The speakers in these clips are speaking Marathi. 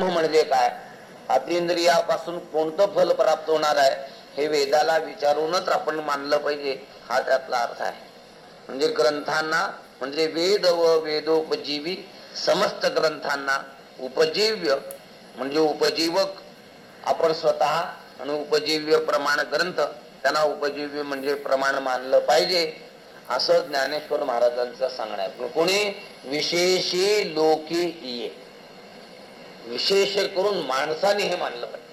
ब्रह्म म्हणजे काय? अतिंद्रियापासून कोणतं फल प्राप्त होणार आहे हे वेदाला विचारूनच आपण मानलं पाहिजे. हा त्यातला अर्थ आहे. म्हणजे ग्रंथांना म्हणजे वेद व वेदोपजीवी समस्त ग्रंथांना उपजीव्य म्हणजे उपजीवक आपण स्वतः आणि उपजीव्य प्रमाण ग्रंथ त्यांना उपजीव्य म्हणजे प्रमाण मानलं पाहिजे असं ज्ञानेश्वर महाराजांचं सांगणं आहे. कोणी विशेषी लोकी ये विशेष करून माणसाने हे मानलं पाहिजे.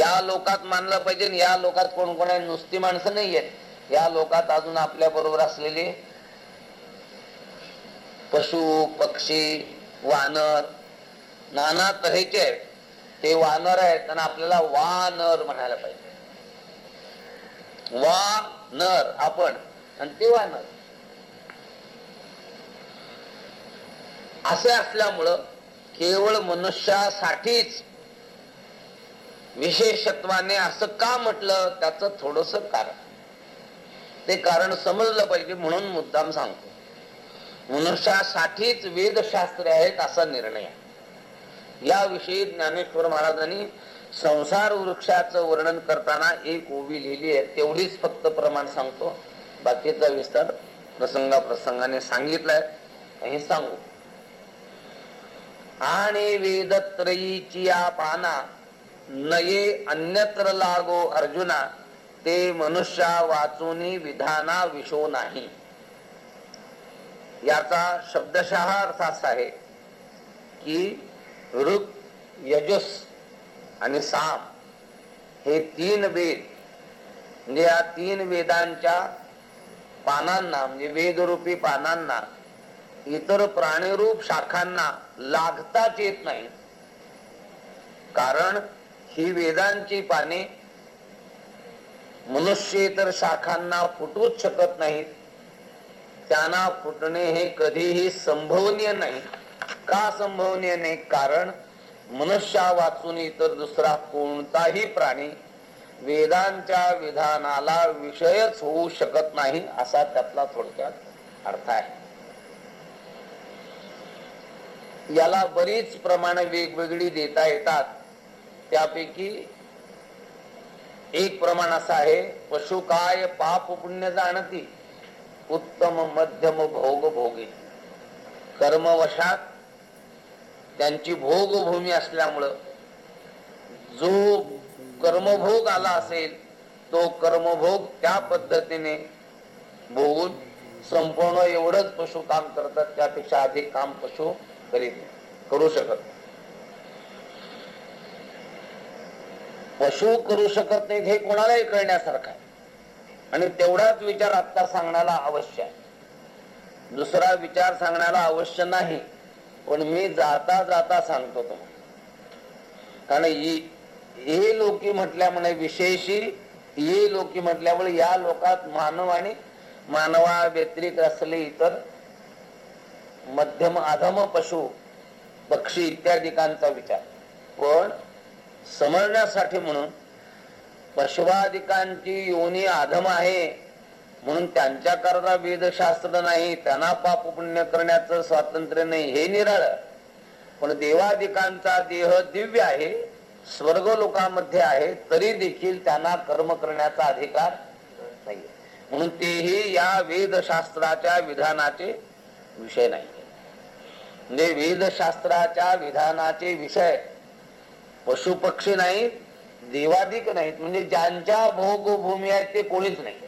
या लोकात मानलं पाहिजे या लोकात कोण कोण आहे? नुसती माणसं नाही आहेत. या लोकात अजून आपल्या बरोबर असलेले पशु पक्षी वानर नाना तऱ्हेचे आहेत. ते वानर आहेत आणि आपल्याला वानर म्हणायला पाहिजे. वा नर आपण आणि ते वानर. असे असल्यामुळं केवळ मनुष्यासाठीच विशेषत्वाने असं का म्हटलं? त्याच थोडस कारण. ते कारण समजलं पाहिजे म्हणून मुद्दाम सांगतो. मनुष्यासाठीच वेदशास्त्रे आहेत असा निर्णय याविषयी ज्ञानेश्वर महाराजांनी संसार वृक्षाचं वर्णन करताना एक ओबी लिहिली आहे. तेवढीच फक्त प्रमाण सांगतो. बाकीचा विस्तार प्रसंगा प्रसंगाने सांगितलाय. हे सांगू. आणि वेदत्रयीची या पाना नये अन्यत्र लागो अर्जुना ते मनुष्या वाचून विधाना विशो नाही. याचा शब्दशः अर्थ असा आहे की ऋग यजुस आणि साम हे तीन वेद म्हणजे या तीन वेदांच्या पानांना म्हणजे वेदरूपी पानांना इतर प्राणीरूप शाखांना लागताच येत नाही कारण ही वेदांची पाने मनुष्येतर शाखांना फुटूच शकत नाहीत. त्यांना फुटणे हे कधीही संभवनीय नाही. का संभवनीय नाही? कारण मनुष्या वाचून इतर दुसरा कोणताही प्राणी वेदांच्या विधानाला विषयच होऊ शकत नाही असा त्यातला थोडक्यात अर्थ आहे. याला बरीच प्रमाण वेगवेगळी देता येतात. त्यापैकी एक प्रमाण असं आहे पशु काय पाप पुण्य जाणती उत्तम मध्यम भोग भोगे. कर्मवशात त्यांची भोगभूमी असल्यामुळं जो कर्मभोग आला असेल तो कर्मभोग त्या पद्धतीने भोगून संपूर्ण एवढंच पशु काम करतात त्यापेक्षा अधिक काम पशु करीत करू शकत. पशु करू शकत नाहीत हे कोणालाही कळण्यासारखं आहे. आणि तेवढाच विचार आता सांगण्याला अवश्य आहे. दुसरा विचार सांगण्याला अवश्य नाही पण मी जाता जाता सांगतो तुम्हाला. कारण हे लोकी म्हटल्यामुळे विशेषी हे लोकी म्हटल्यामुळे या लोकात मानव आणि मानवा व्यतिरिक्त असले इतर मध्यम अधम पशु पक्षी इत्यादिकांचा विचार. पण समजण्यासाठी म्हणून पशुवादिकांची योनी अधम आहे म्हणून त्यांच्या करता वेदशास्त्र नाही त्यांना पाप पुण्य करण्याचं स्वातंत्र्य नाही हे निराळ. पण देवादिकांचा देह दिव्य आहे स्वर्ग लोकांमध्ये आहे तरी देखील त्यांना कर्म करण्याचा अधिकार नाही म्हणून तेही या वेदशास्त्राच्या विधानाचे विषय नाही. म्हणजे वेदशास्त्राच्या विधानाचे विषय. पशु पक्षी नाहीत देवाधिक नाहीत म्हणजे ज्यांच्या भोगभूमी आहेत ते कोणीच नाही.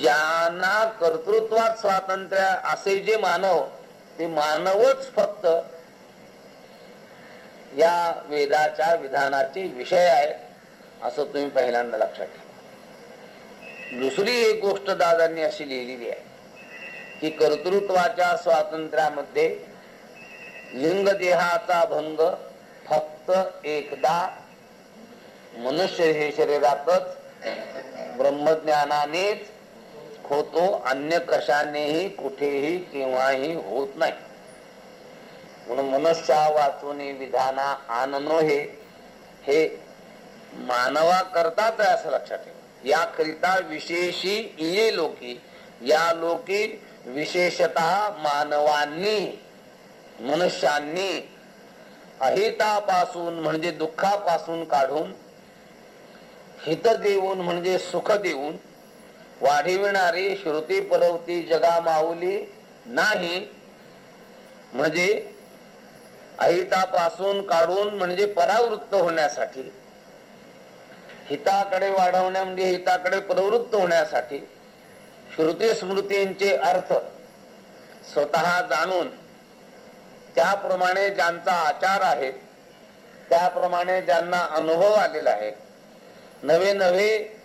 ज्यांना कर्तृत्वात स्वातंत्र्य असे जे मानव ते मानवच फक्त या वेदाच्या विधानाचे विषय आहेत असं तुम्ही पहिल्यांदा लक्षात ठेवा. दुसरी एक गोष्ट दादांनी अशी लिहिलेली आहे. की कर्तृत्वाच्या स्वातंत्र्यामध्ये लिंग देहाचा भंग फक्त एकदा. मनुष्य हे शरीरातच ब्रह्मज्ञानानेच होतो. अन्य कशानेही कुठेही केव्हाही होत नाही. म्हणून मनुष्या वाचून विधाना आणनो हे हे मानवा करताच असं लक्षात ठेवा. याकरिता विशेषी इये लोकी. या लोकी विशेषत मानवांनी मनुष्यांनी अहितापासून म्हणजे दुःखापासून काढून हित देऊन म्हणजे सुख देऊन वाढविणारी श्रुती परवती जगा माऊली नाही. म्हणजे अहितापासून काढून म्हणजे परावृत्त होण्यासाठी हिताकडे वाढवण्या म्हणजे हिताकडे प्रवृत्त होण्यासाठी श्रुती स्मृतींचे अर्थ. स्वतः जाणून त्याप्रमाणे ज्यांचा आचार आहे त्याप्रमाणे ज्यांना अनुभव आलेला आहे. नवे नवे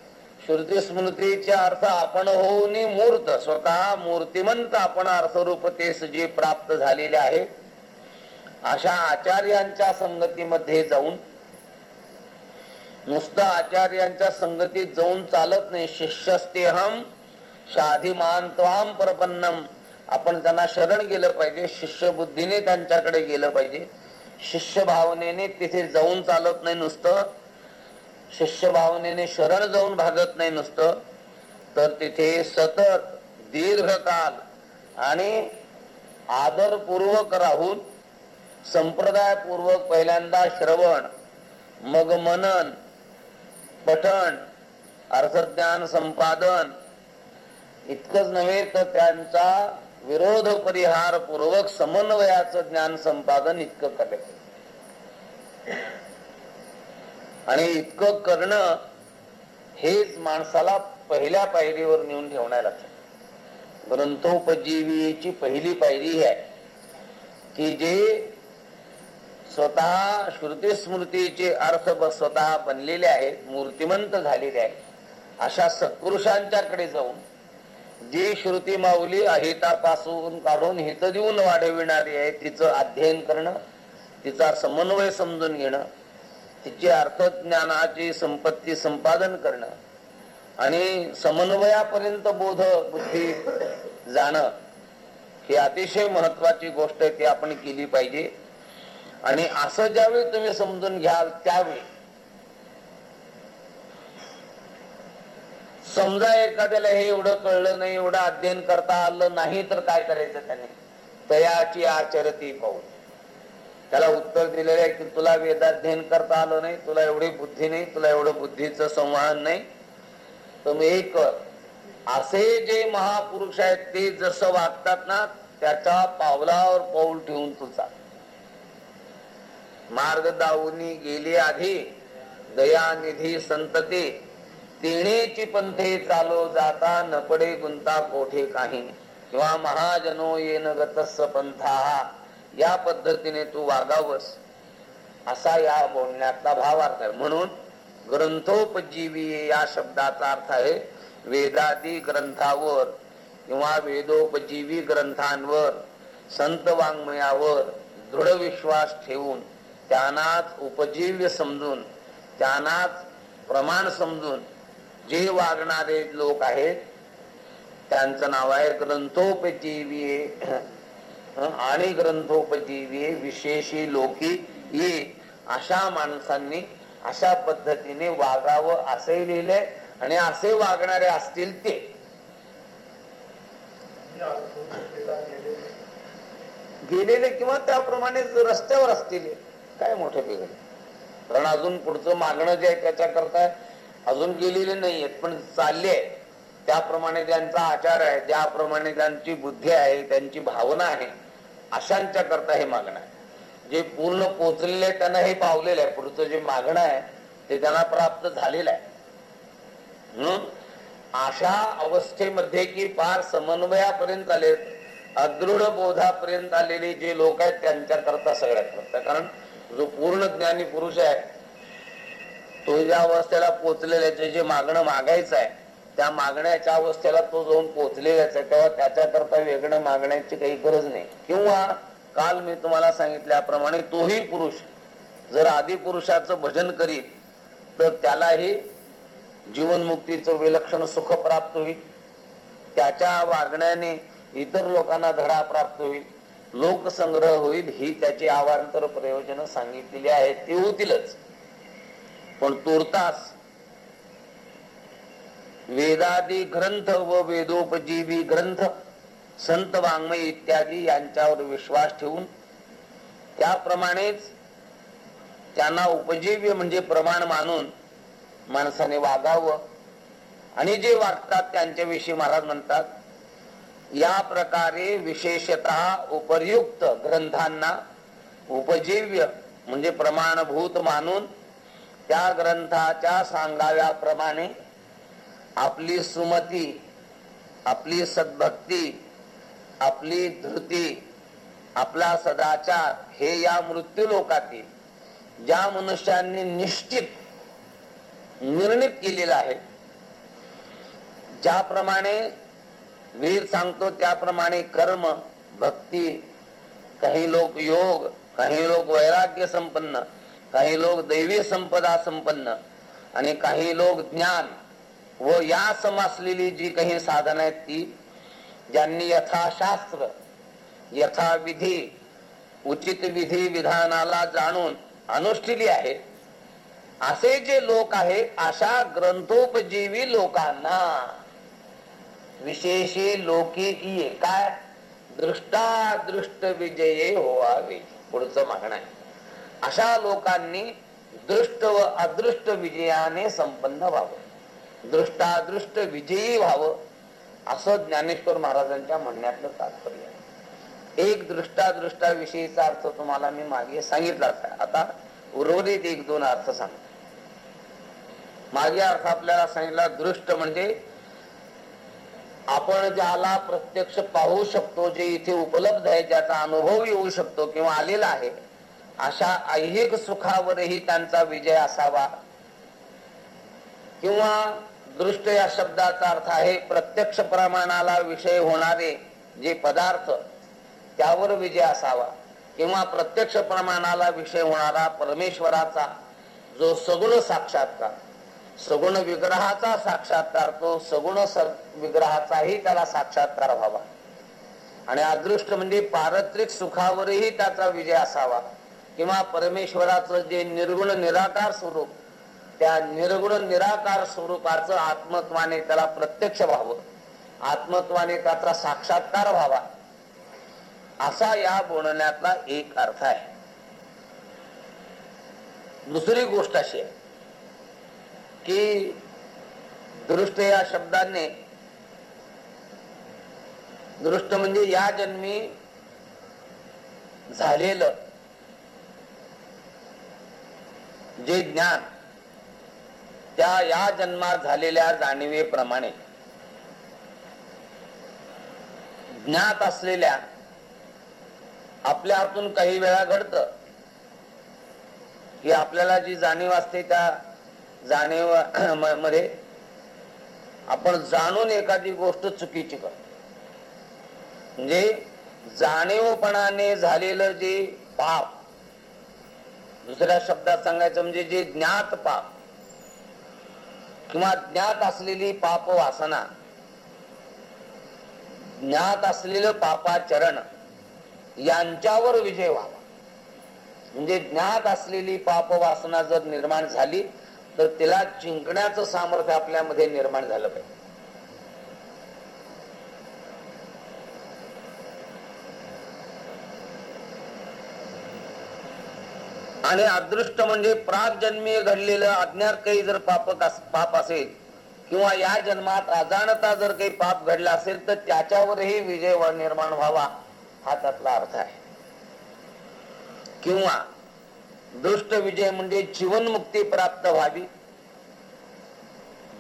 श्रुती स्मृतीचे अर्थ आपण होऊन मूर्त स्वतः मूर्तिमंत आपण अर्थरूपतेस सजी प्राप्त झालेले आहे. अशा आचार्यांच्या संगतीमध्ये जाऊन नुसतं आचार्यांच्या संगतीत जाऊन चालत नाही. शिष्यस्तेहम शाधिमान त्वाम प्रपन्नम. आपण त्यांना शरण गेलं पाहिजे शिष्य बुद्धीने त्यांच्याकडे गेलं पाहिजे. शिष्य भावनेने तिथे जाऊन चालत नाही नुसतं. शिष्य भावनेने शरण जाऊन भागत नाही नुसतं. तर तिथे सतत दीर्घकाल आणि आदरपूर्वक राहून संप्रदायपूर्वक पहिल्यांदा श्रवण मग मनन पठण अर्थज्ञान संपादन इतकंच नव्हे तर त्यांचा विरोध परिहार पूर्वक समन्वयाचं ज्ञान संपादन इतकं करायचं आणि इतकं करणं हेच माणसाला पहिल्या पायरीवर नेऊन ठेवण्याला ग्रंथोपजीवीची पहिली पायरी ही आहे की जे स्वतः श्रुती स्मृतीचे अर्थ स्वतः बनलेले आहेत मूर्तिमंत झालेले आहेत अशा सत्पुरुषांच्याकडे जाऊन जी श्रुती माऊली अहितापासून काढून हित देऊन वाढविणारी आहे तिचं अध्ययन करणं तिचा समन्वय समजून घेणं तिची अर्थज्ञानाची संपत्ती संपादन करणं आणि समन्वयापर्यंत बोध बुद्धी जाणं ही अतिशय महत्वाची गोष्ट आहे ती आपण केली पाहिजे. आणि असं ज्यावेळी तुम्ही समजून घ्याल त्यावेळी समजा एखाद्याला हे एवढं कळलं नाही एवढं अध्ययन करता आलं नाही तर काय करायचं त्याने? तयाची आचरती पाहून त्याला उत्तर दिलेलं आहे की तुला वेदाध्ययन करता आलं नाही तुला एवढी बुद्धी नाही तुला एवढं बुद्धीचं संवाहन नाही. तर मग एक असे जे महापुरुष आहेत ते जसं वागतात ना त्याच्या पावलावर पाऊल ठेवून तुझा मार्ग दावूनी गेली आधी दयानिधी संतती. तेणेची पंथे चालो जाता न पडे गुंता कोठे काही. किंवा महाजनो येन गतस पंथा. या पद्धतीने तू वागावस. असा या बोलण्यातला भावार्थ आहे. म्हणून ग्रंथोपजीवी या शब्दाचा अर्थ आहे वेदादी ग्रंथावर किंवा वेदोपजीवी ग्रंथांवर संत वाङ्मयावर दृढ विश्वास ठेवून त्यांनाच उपजीव्य समजून त्यांनाच प्रमाण समजून जे वागणारे लोक आहेत त्यांचं नाव आहे ग्रंथोपजीवी. आणि ग्रंथोपजीवी विशेषी लोकी ये. अशा माणसांनी अशा पद्धतीने वागावं असे लिहिले आणि असे वागणारे असतील ते. गेलेले किंवा त्याप्रमाणे रस्त्यावर असतील. काय मोठे बिघड कारण अजून पुढचं मागणं जे आहे त्याच्या करताय अजून गेलेले नाहीयेत पण चालले त्याप्रमाणे त्यांचा आचार आहे ज्याप्रमाणे त्यांची बुद्धी आहे त्यांची भावना आहे अशांच्या करता हे मागणं आहे. जे पूर्ण पोचलेले त्यांना हे पावलेलं आहे. पुढचं जे मागणं आहे ते त्यांना प्राप्त झालेलं आहे. म्हणून अशा अवस्थेमध्ये की फार समन्वयापर्यंत आले अदृढ बोधापर्यंत आलेले जे लोक आहेत त्यांच्याकरता सगळ्यात करता कारण जो पूर्ण ज्ञानी पुरुष आहे तो ज्या अवस्थेला पोचलेला आहे जे मागणं मागायचं आहे त्या मागण्याच्या अवस्थेला तो जाऊन पोचलेलाच आहे. तेव्हा त्याच्याकरता वेगळं मागण्याची काही गरज नाही. किंवा काल मी तुम्हाला सांगितल्याप्रमाणे तोही पुरुष जर आदी पुरुषाचं भजन करीत तर त्यालाही जीवनमुक्तीचं विलक्षण सुख प्राप्त होईल. त्याच्या वागण्याने इतर लोकांना धडा प्राप्त होईल. लोकसंग्रह होईल ही त्याची आवांतर प्रयोजनं सांगितलेली आहेत ती होतीलच. पण तुर्तास वेदादी ग्रंथ व वेदोपजीवी ग्रंथ संत वाङ्मय इत्यादी यांच्यावर विश्वास ठेवून त्याप्रमाणेच त्यांना उपजीव्य म्हणजे प्रमाण मानून माणसाने वागावं. आणि जे वागतात त्यांच्याविषयी महाराज म्हणतात या प्रकारे विशेषतः उपयुक्त ग्रंथांना उपजीव्य म्हणजे प्रमाणभूत मानून त्या ग्रंथाच्या सांगाव्याप्रमाणे आपली सुमती आपली सद्भक्ती आपली धृती आपला सदाचार हे या मृत्यू लोकातील ज्या मनुष्यांनी निश्चित निर्णित केलेला आहे ज्याप्रमाणे वीर सांगतो त्याप्रमाणे कर्म भक्ती काही लोक योग काही लोक वैराग्य संपन्न काही लोक दैवी संपदा संपन्न आणि काही लोक ज्ञान व या समासलेली जी काही साधन आहेत ती ज्यांनी यथाशास्त्र यथाविधी उचित विधी विधानाला जाणून अनुष्ठिली आहे असे जे लोक आहे अशा ग्रंथोपजीवी लोकांना. विशेषी लोके काय? दृष्टादृष्ट विजये होवावे पुढचं मागणं आहे. अशा लोकांनी दृष्ट व अदृष्ट विजयाने संपन्न व्हावं. दृष्टादृष्ट विजयी व्हावं असं ज्ञानेश्वर महाराजांच्या म्हणण्यातलं तात्पर्य आहे. एक दृष्टादृष्टाविषयीचा अर्थ तुम्हाला मी मागे सांगितलाच आहे आता उर्वरित एक दोन अर्थ सांग मागे अर्थ आपल्याला सांगितला दृष्ट म्हणजे आपण ज्याला प्रत्यक्ष पाहू शकतो जे इथे उपलब्ध आहे ज्याचा अनुभव येऊ शकतो किंवा आलेला आहे अशा ऐहिक सुखावरही त्यांचा विजय असावा. किंवा दृष्ट या शब्दाचा अर्थ आहे प्रत्यक्ष प्रमाणाला विषय होणारे जे पदार्थ त्यावर विजय असावा. किंवा प्रत्यक्ष प्रमाणाला विषय होणारा परमेश्वराचा जो सगुण साक्षात्कार सगुण विग्रहाचा साक्षात्कार तो सगुण विग्रहाचाही त्याला साक्षात्कार व्हावा. आणि अदृष्ट म्हणजे पारत्रिक सुखावरही त्याचा विजय असावा. किंवा परमेश्वराचं जे निर्गुण निराकार स्वरूप त्या निर्गुण निराकार स्वरूपाचं आत्मत्वाने त्याला प्रत्यक्ष व्हावं. आत्मत्वाने त्याचा साक्षात्कार व्हावा. असा या बोलण्यातला एक अर्थ आहे. दुसरी गोष्ट अशी आहे की दृष्ट या शब्दाने दृष्ट म्हणजे या जन्मी झालेलं जे ज्ञान त्या या जन्मात झालेल्या जाणीवेप्रमाणे ज्ञात असलेल्या आपल्या हातून काही वेळा घडत की आपल्याला जी जाणीव असते त्या जाणीव मध्ये आपण जाणून एखादी गोष्ट चुकीची करतो. म्हणजे जाणीवपणाने झालेलं जे पाप दुसऱ्या शब्दात सांगायचं म्हणजे जे ज्ञात पाप किंवा ज्ञात असलेली पाप वासना ज्ञात असलेलं पापाचरण यांच्यावर विजय व्हावा. म्हणजे ज्ञात असलेली पाप वासना जर निर्माण झाली तर तिला जिंकण्याचं सामर्थ्य आपल्यामध्ये निर्माण झालं पाहिजे. आणि अदृष्ट म्हणजे प्राग जन्मी घडलेलं अज्ञात काही जर पाप पाप असेल किंवा या जन्मात अजाणता जर काही पाप घडला असेल तर त्याच्यावरही विजय निर्माण व्हावा हा त्यातला अर्थ आहे. किंवा दृष्ट विजय म्हणजे जीवनमुक्ती प्राप्त व्हावी.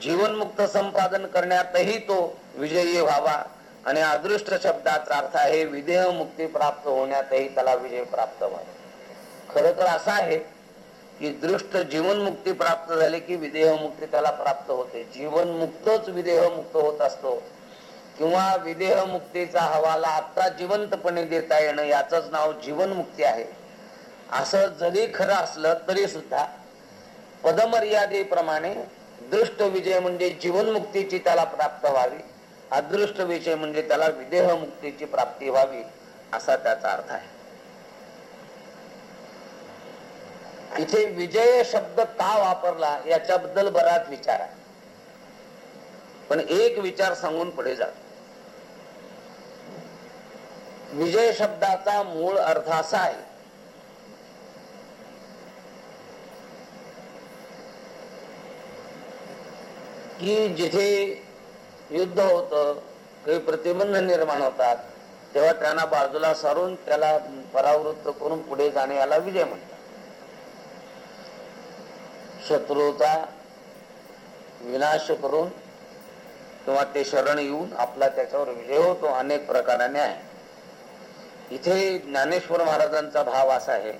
जीवनमुक्त संपादन करण्यातही तो विजयी व्हावा. आणि अदृष्ट शब्दाचा अर्थ आहे विदेह मुक्ती प्राप्त होण्यातही त्याला विजय प्राप्त व्हावा. खर तर असं आहे की दृष्ट जीवनमुक्ती प्राप्त झाली की विदेह मुक्ती त्याला प्राप्त होते. जीवनमुक्तच विदेह मुक्त होत असतो. किंवा विदेह मुक्तीचा हवाला आता जिवंतपणे देता येणं याच नाव जीवनमुक्ती आहे. असं जरी खरं असलं तरी सुद्धा पदमर्यादेप्रमाणे दृष्ट विजय म्हणजे जीवनमुक्तीची त्याला प्राप्त व्हावी. अदृष्ट विजय म्हणजे त्याला विदेह मुक्तीची प्राप्ती व्हावी असा त्याचा अर्थ आहे. इथे विजय शब्द का वापरला याच्याबद्दल बराच विचार आहे. पण एक विचार सांगून पुढे जातो विजय शब्दाचा मूळ अर्थ असा आहे. की जिथे युद्ध होतं काही प्रतिबंध निर्माण होतात तेव्हा त्यांना बाजूला सारून त्याला परावृत्त करून पुढे जाणे याला विजय म्हणतो शत्रूचा विनाश करून किंवा ते शरण येऊन आपला त्याच्यावर विजय होतो अनेक प्रकाराने आहे इथे ज्ञानेश्वर महाराजांचा भाव असा आहे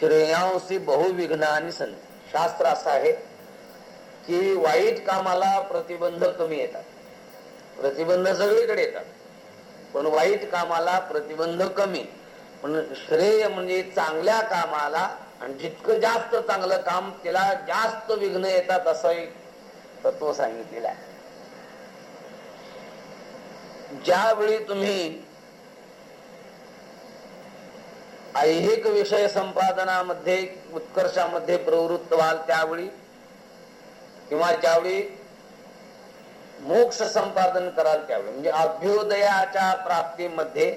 श्रेयांशी बहुविघ्न आणि सन शास्त्र असं आहे की वाईट कामाला प्रतिबंध कमी येतात. प्रतिबंध सगळीकडे येतात. पण वाईट कामाला प्रतिबंध कमी. पण श्रेय म्हणजे चांगल्या कामाला आणि जितकं जास्त चांगलं काम त्याला जास्त विघ्न येतात असं तर तत्व सांगितलेलं आहे. ज्यावेळी तुम्ही ऐहिक विषय संपादनामध्ये उत्कर्षामध्ये प्रवृत्त व्हाल त्यावेळी किंवा ज्यावेळी मोक्ष संपादन कराल त्यावेळी म्हणजे अभ्युदयाच्या प्राप्तीमध्ये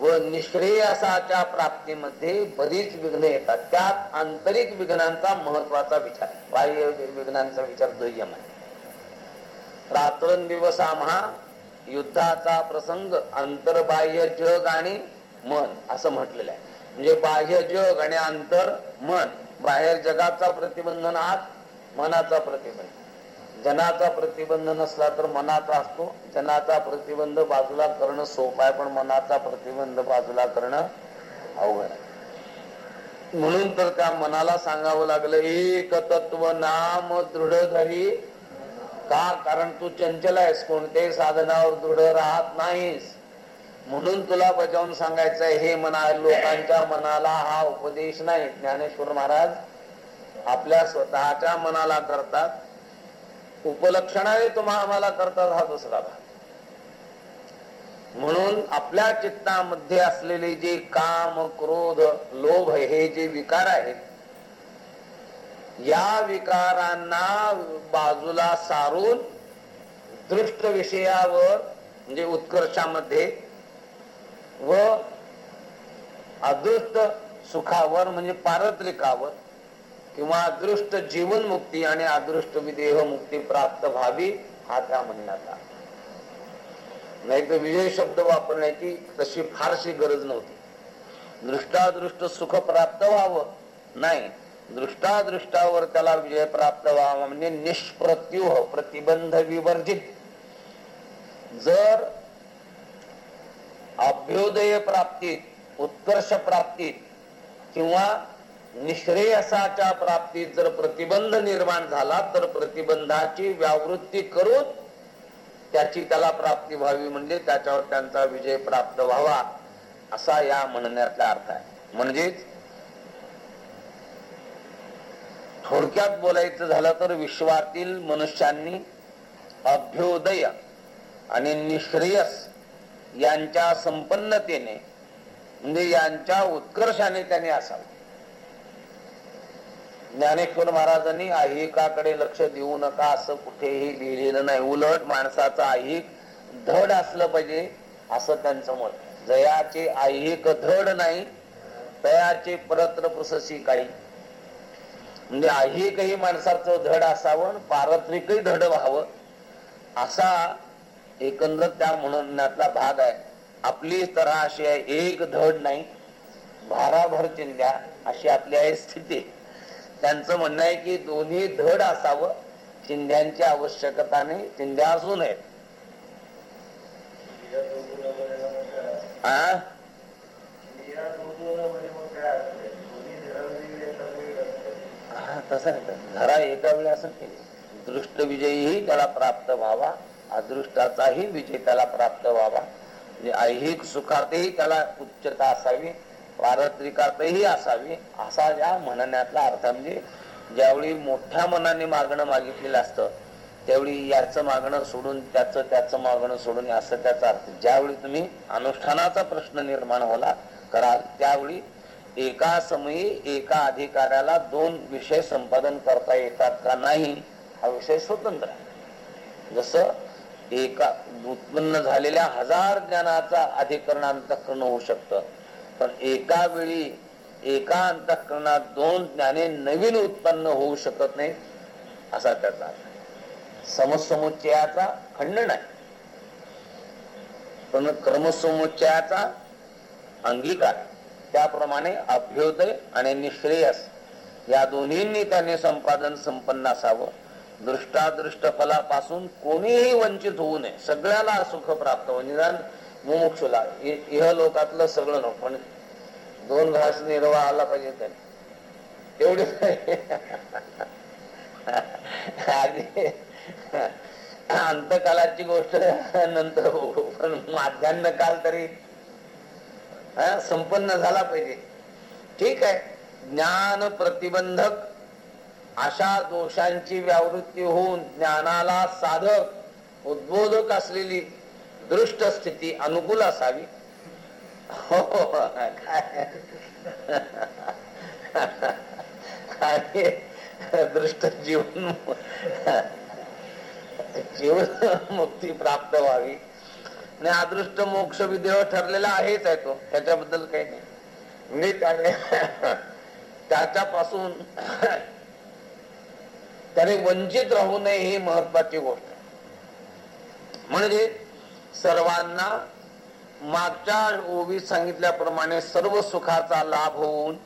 व निश्रेयसाच्या प्राप्तीमध्ये बरीच विघ्न येतात. त्यात आंतरिक विघ्नांचा महत्त्वाचा विचार. बाह्य विघ्नांचा विचार दुय्यम आहे. रात्रंदिवस आम्हा युद्धाचा प्रसंग अंतर्बाह्य जग आणि मन असं म्हटलेलं आहे. म्हणजे बाह्य जग आणि अंतर मन. बाहेर जगाचा प्रतिबंधन आत मनाचा प्रतिबंध. जनाचा प्रतिबंध नसला तर मनाचा असतो. जनाचा प्रतिबंध बाजूला करणं सोपं आहे पण मनाचा प्रतिबंध बाजूला करणं अवघड आहे. म्हणून तर त्या मनाला सांगावं लागलं एक तत्व नाम दृढ धरी. का? कारण तू चंचल आहेस कोणत्याही साधनावर दृढ राहत नाहीस. म्हणून तुला बजावून सांगायचंय हे मना लोकांच्या मनाला हा उपदेश नाही. ज्ञानेश्वर महाराज आपल्या स्वतःच्या मनाला करतात. उपलक्षणाने तुम्हा आम्हाला करतात हा दुसरा भाग. म्हणून आपल्या चित्तामध्ये असलेले जे काम क्रोध लोभ हे जे विकार आहेत या विकारांना बाजूला सारून दृष्ट विषयावर म्हणजे उत्कर्षामध्ये व अदृष्ट सुखावर म्हणजे पारत्रिकावर किंवा अदृष्ट जीवन मुक्ती आणि अदृष्ट विदेह मुक्ती प्राप्त व्हावी हा त्या म्हणण्याचा. नाही तर विजय शब्द वापरण्याची तशी फारशी गरज नव्हती. दृष्टादृष्ट सुख प्राप्त व्हावं. नाही दृष्टादृष्टावर त्याला विजय प्राप्त व्हावा म्हणजे निष्प्रत्युह प्रतिबंध विवर्जित. जर अभ्युदय प्राप्तीत उत्कर्ष प्राप्तीत किंवा निश्रेयसाच्या प्राप्तीत जर प्रतिबंध निर्माण झाला तर प्रतिबंधाची व्यावृत्ती करून त्याची त्याला प्राप्ती व्हावी म्हणजे त्याच्यावर त्यांचा विजय प्राप्त व्हावा असा या म्हणण्यातला अर्थ आहे. म्हणजेच थोडक्यात बोलायचं झालं तर विश्वातील मनुष्यांनी अभ्योदय आणि निश्रेयस यांच्या संपन्नतेने म्हणजे यांच्या उत्कर्षाने त्याने असावं. ज्ञानेश्वर महाराजांनी ऐहिकाकडे लक्ष देऊ नका असं कुठेही लिहिलेलं नाही. उलट माणसाचं ऐहिक धड असलं पाहिजे असं त्यांचं मत. जयाचे ऐहिक धड नाही तयाचे परत्र पुससी काही. म्हणजे आहिकही माणसाचं धड असावं पारत्रिकही धड व्हावं असा एकंदर त्या म्हणण्यातला भाग आहे. आपली तरा अशी आहे एक धड नाही. भाराभर चिंध्या अशी आपली आहे स्थिती. त्यांचं म्हणणं आहे की दोन्ही धड असावं चिंध्यांची आवश्यकता नाही चिंध्या असू नयेत. तसं नाही तर धरा एका वेळी असं केली. दृष्ट विजयीही त्याला प्राप्त व्हावा अदृष्टाचाही विजय त्याला प्राप्त व्हावा. म्हणजे ऐहिक सुखातही त्याला उच्चता असावी. पारत्रिकातही असावी असा या म्हणण्यातला अर्थ. म्हणजे ज्यावेळी मोठ्या मनाने मागणं मागितलेलं असतं त्यावेळी याचं मागणं सोडून त्याचं त्याचं मागणं सोडून असं त्याचा अर्थ. ज्यावेळी तुम्ही अनुष्ठानाचा प्रश्न निर्माण होला कराल त्यावेळी एका समयी एका अधिकाऱ्याला दोन विषय संपादन करता येतात का नाही हा विषय स्वतंत्र आहे. जसं एका उत्पन्न झालेल्या हजार ज्ञानाचा अधिकरण अंतःकरण होऊ शकतं पण एका वेळी एका अंतःकरणात दोन ज्ञाने नवीन उत्पन्न होऊ शकत नाही असा त्याचा समसमुच्चयाचा खंडन आहे पण क्रमसमुच्चयाचा अंगीकार त्याप्रमाणे अभ्योदय आणि निश्रेयस या दोन्हींनी त्याने संपादन संपन्न असावं. दृष्टादृष्ट फलापासून कोणीही वंचित होऊ नये. सगळ्याला सुख प्राप्त हो निदान मुमुक्षुला. इह लोकातलं सगळं नको पण दोन घास निर्वाह आला पाहिजे त्याने. एवढे आधी अंतकालाची गोष्ट नंतर हो, हो, पण माध्यान्ह काल तरी संपन्न झाला पाहिजे. ठीक आहे. ज्ञान प्रतिबंधक अशा दोषांची व्यावृत्ती होऊन ज्ञानाला साधक उद्बोधक असलेली दृष्ट स्थिती अनुकूल असावी. हो, हो, हो काय? दृष्ट जीवन जीवन मुक्ती प्राप्त व्हावी. आणि अदृष्ट मोक्ष विदेह ठरलेला आहेच आहे तो. त्याच्याबद्दल काही नाही. मी त्याने त्याच्यापासून त्याने वंचित राहू नये ही महत्वाची गोष्ट म्हणजे सर्वांना मागच्या ओबी सांगितल्याप्रमाणे सर्व सुखाचा लाभ होऊन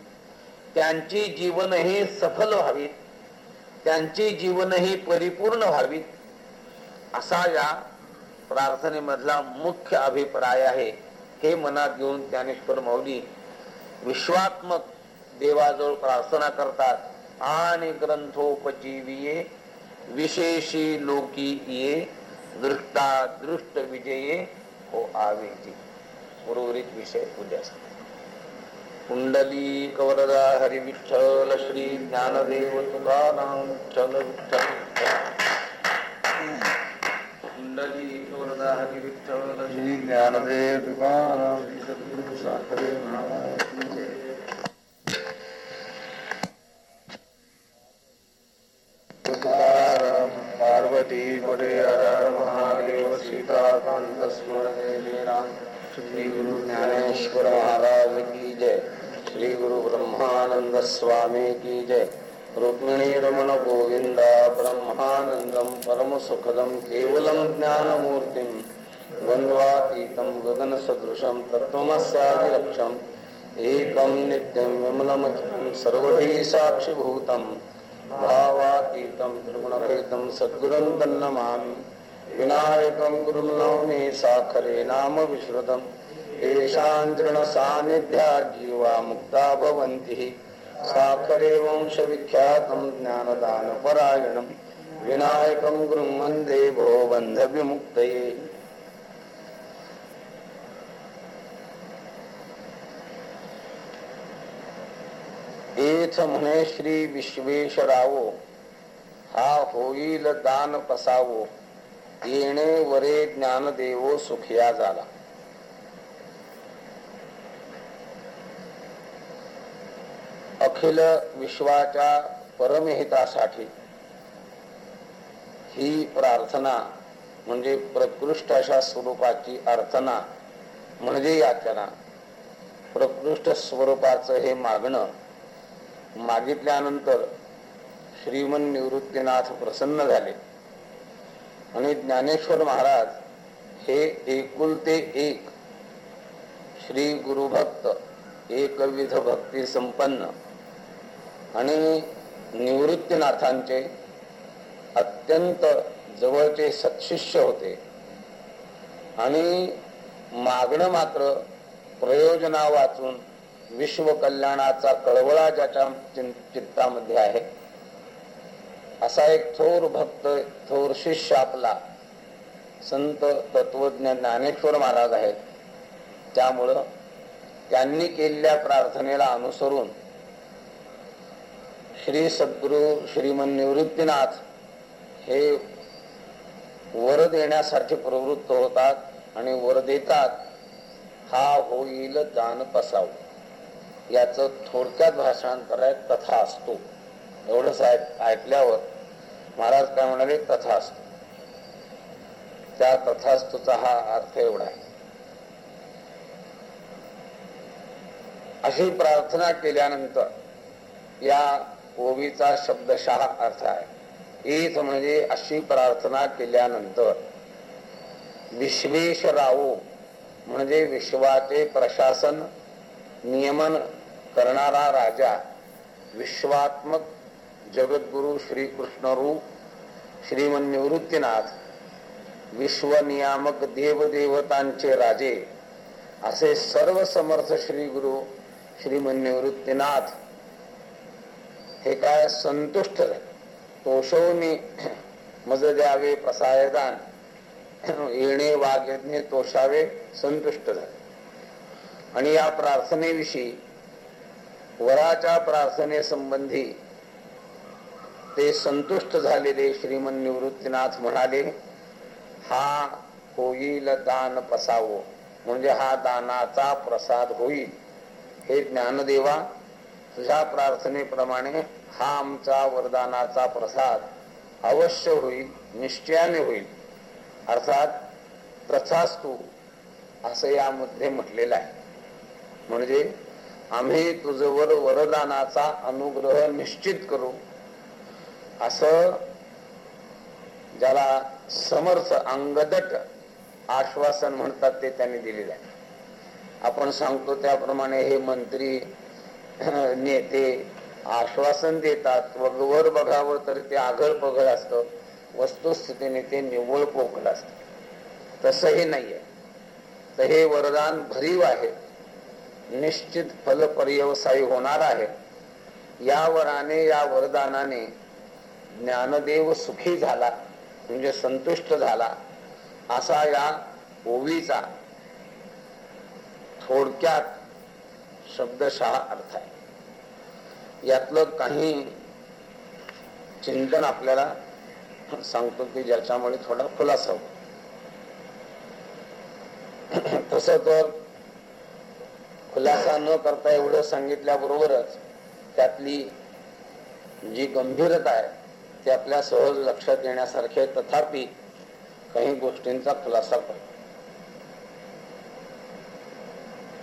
त्यांची जीवनही सफल व्हावीत त्यांची जीवनही परिपूर्ण व्हावीत असा या प्रार्थनेमधला मुख्य अभिप्राय आहे. हे मनात घेऊन ज्ञानेश्वर मौली विश्वात्मक देवाजवळ प्रार्थना करतात. आणि ग्रंथोपजीवीये विशेषी लोकी ये दृष्टा दृष्ट विजये हो आवेजी उर्वरित विषय उद्या कुंडली कवरदा हरी विठ्ठल श्री ज्ञानदेव तुकाराम चल विठ्ठल कुंडली कवरदा हरी विठ्ठल श्री ज्ञानदेव तुकाराम साखरे पार्वती हर महादेव सीताकांत स्मरण श्री गुरु ज्ञानेश्वर महाराज की जय। श्री गुरु ब्रह्मानंद स्वामी की जय। रुक्मिणी रमण गोविंद ब्रह्मानंदम परम सुखदम केवलम ज्ञानमूर्तिम द्वंद्वातीतं गगन सदृशं एकं नित्यं विमलमखिलं सर्वैः साक्षिभूतम् भावातीतं त्रिगुणरहितं सद्गुरुं तन्नमामि विनायकं गुरुं नौमि साखरे नाम विश्रुतम् येषां जीवा मुक्ता भवन्ति। साखरे वंशविख्यातं ज्ञानदानपरायणं। विनायकं गुरुं वन्दे भो बन्धविमुक्तये। एथ म्हणे श्री विश्वेश्वरावो हा होईल दान पसावो येणे वरे ज्ञानदेवो सुखिया झाला. अखिल विश्वाच्या परमहितासाठी ही प्रार्थना म्हणजे प्रकृष्ट अशा स्वरूपाची अर्थना म्हणजे याचना प्रकृष्ट स्वरूपाचं हे मागणं मागितल्यानंतर श्रीमन निवृत्तीनाथ प्रसन्न झाले. आणि ज्ञानेश्वर महाराज हे एकुलते एक श्री गुरुभक्त एकविध भक्ती संपन्न आणि निवृत्तीनाथांचे अत्यंत जवळचे सत्शिष्य होते. आणि मागणं मात्र प्रयोजना वाचून विश्व कल्याणाचा कळवळा ज्याच्या चित्तामध्ये आहे. असा एक थोर भक्त थोर शिष्य आपला संत तत्वज्ञ ज्ञानेश्वर महाराज आहेत. त्यामुळं त्यांनी केलेल्या प्रार्थनेला अनुसरून श्री सद्गुरु श्रीमन निवृत्तीनाथ हे वर देण्यासाठी प्रवृत्त होतात आणि वर देतात हा होईल दान पसाव. याच थोडक्यात भाषांतर आहे कथा असतो. एवढंच ऐकल्यावर महाराज काय म्हणाले कथा असतो. त्या तथास्तूचा हा अर्थ एवढा आहे. अशी प्रार्थना केल्यानंतर या ओवीचा शब्दशः अर्थ आहे. एक म्हणजे अशी प्रार्थना केल्यानंतर विश्वेशराव म्हणजे विश्वाचे प्रशासन नियमन करणारा राजा विश्वात्मक जगद्गुरु श्रीकृष्णरू श्रीमन निवृत्तीनाथ विश्वनियामक देवदेवतांचे राजे असे सर्व समर्थ श्री गुरु श्रीमन निवृत्तीनाथ हे काय संतुष्ट तोषवनी मज द्यावे प्रसायदान येणे वागणे तोषावे संतुष्ट झाले. आणि या प्रार्थनेविषयी वराच्या प्रार्थनेसंबंधी ते संतुष्ट झालेले श्रीमन निवृत्तीनाथ म्हणाले हा होईल दान पसावो. म्हणजे हा दानाचा प्रसाद होईल. हे ज्ञानदेवा तुझ्या प्रार्थनेप्रमाणे हा आमचा वरदानाचा प्रसाद अवश्य होईल निश्चयाने होईल. अर्थात तथास्तू असं यामध्ये म्हटलेलं आहे. म्हणजे आम्ही तुझवर वरदानाचा अनुग्रह निश्चित करू. असं ज्याला समर्थ अंगदट आश्वासन म्हणतात ते त्यांनी दिलेलं आहे. आपण सांगतो त्याप्रमाणे हे मंत्री नेते आश्वासन देतात. वर बघावं तर ते आघळ पघळ असतं. वस्तुस्थितीने ते निव्वळ पोकळ असत. तसंही नाहीये. तर हे वरदान भरीव आहे. निश्चित फल पर्यवसायी होणार आहे. या वराने या वरदानाने ज्ञानदेव सुखी झाला म्हणजे संतुष्ट झाला. असा या ओवीचा थोडक्यात शब्दशः अर्थ आहे. यातलं काही चिंतन आपल्याला सांगतो की ज्याच्यामुळे थोडा खुलासा होतो. तस तर खुलासा न करता एवढं सांगितल्याबरोबरच त्यातली जी गंभीरता आहे ती आपल्या सहज लक्षात येण्यासारखे तथापि काही गोष्टींचा खुलासा करतो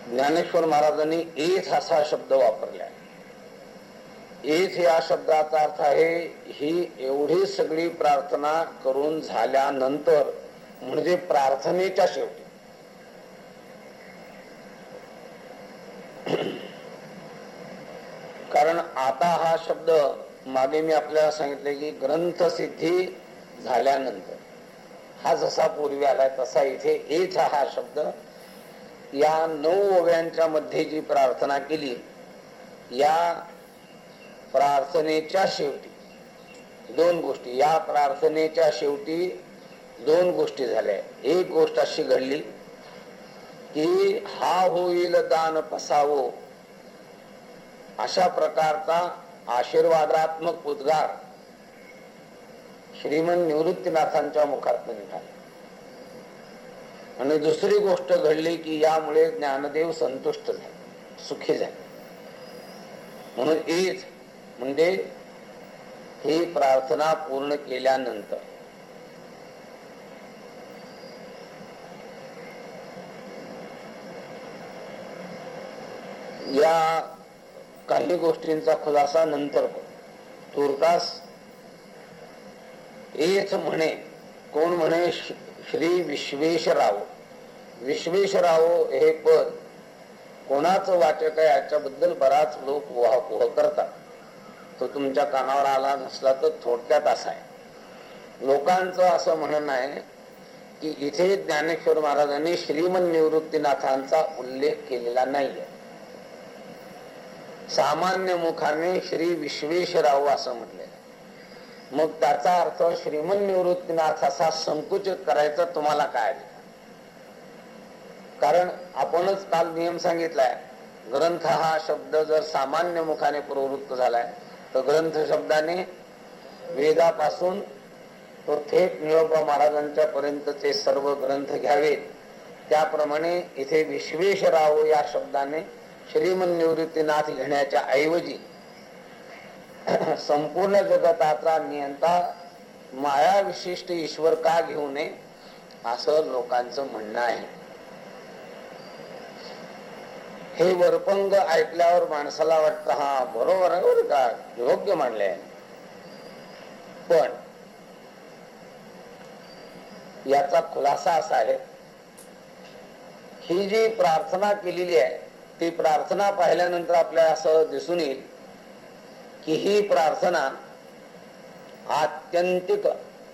ज्ञानेश्वर महाराजांनी एथ असा शब्द वापरला एथ या शब्दाचा अर्थ आहे ही एवढी सगळी प्रार्थना करून झाल्यानंतर म्हणजे प्रार्थनेच्या शेवटी. कारण आता हा शब्द मागे मी आपल्याला सांगितले की ग्रंथ सिद्धी झाल्यानंतर हा जसा पूर्वी आलाय तसा इथे एच हा शब्द या नऊ ओव्यांच्या मध्ये जी प्रार्थना केली या प्रार्थनेच्या शेवटी दोन गोष्टी या प्रार्थनेच्या शेवटी दोन गोष्टी झाल्या. एक गोष्ट अशी घडली की हा होईल दान पसावो. अशा प्रकारचा आशीर्वादात्मक उद्गार श्रीमंत निवृत्तीनाथांच्या मुखात निघाला. आणि दुसरी गोष्ट घडली की यामुळे ज्ञानदेव संतुष्ट झाले सुखी झाले. म्हणून ईज म्हणजे ही प्रार्थना पूर्ण केल्यानंतर या काही गोष्टींचा खुलासा नंतर तुर्तास एच म्हणे कोण म्हणे श्री विश्वेशराव. विश्वेशराव हे पद कोणाचं वाचक आहे याच्याबद्दल बराच लोक उहापोह करतात. तो तुमच्या कानावर आला नसला तर थोडक्यात असा आहे. लोकांचं असं म्हणणं आहे की इथे ज्ञानेश्वर महाराजांनी श्रीमन निवृत्तीनाथांचा उल्लेख केलेला नाहीये. सामान्य मुखाने श्री विश्वेशराव असं म्हटलेलं मग त्याचा अर्थ श्रीमन निवृत्तीनाथ असा संकुचित करायचा तुम्हाला काय? कारण आपणच काल नियम सांगितलाय ग्रंथ हा शब्द जर सामान्य मुखाने प्रवृत्त झालाय तर ग्रंथ शब्दाने वेदापासून तो थेट निळोबा महाराजांच्या पर्यंतचे सर्व ग्रंथ घ्यावेत. त्याप्रमाणे इथे विश्वेशराव या शब्दाने श्रीमन निवृत्तीनाथ घेण्याच्या ऐवजी संपूर्ण जगताचा नियंता माया विशिष्ट ईश्वर का घेऊ नये असं लोकांचं म्हणणं आहे. हे वरपंग ऐकल्यावर माणसाला वाटतं हा बरोबर आहे बरं का योग्य मानले पण याचा खुलासा असा आहे ही जी प्रार्थना केलेली आहे ती प्रार्थना पाहिल्यानंतर आपल्याला असं दिसून येईल की ही प्रार्थना आत्यंतिक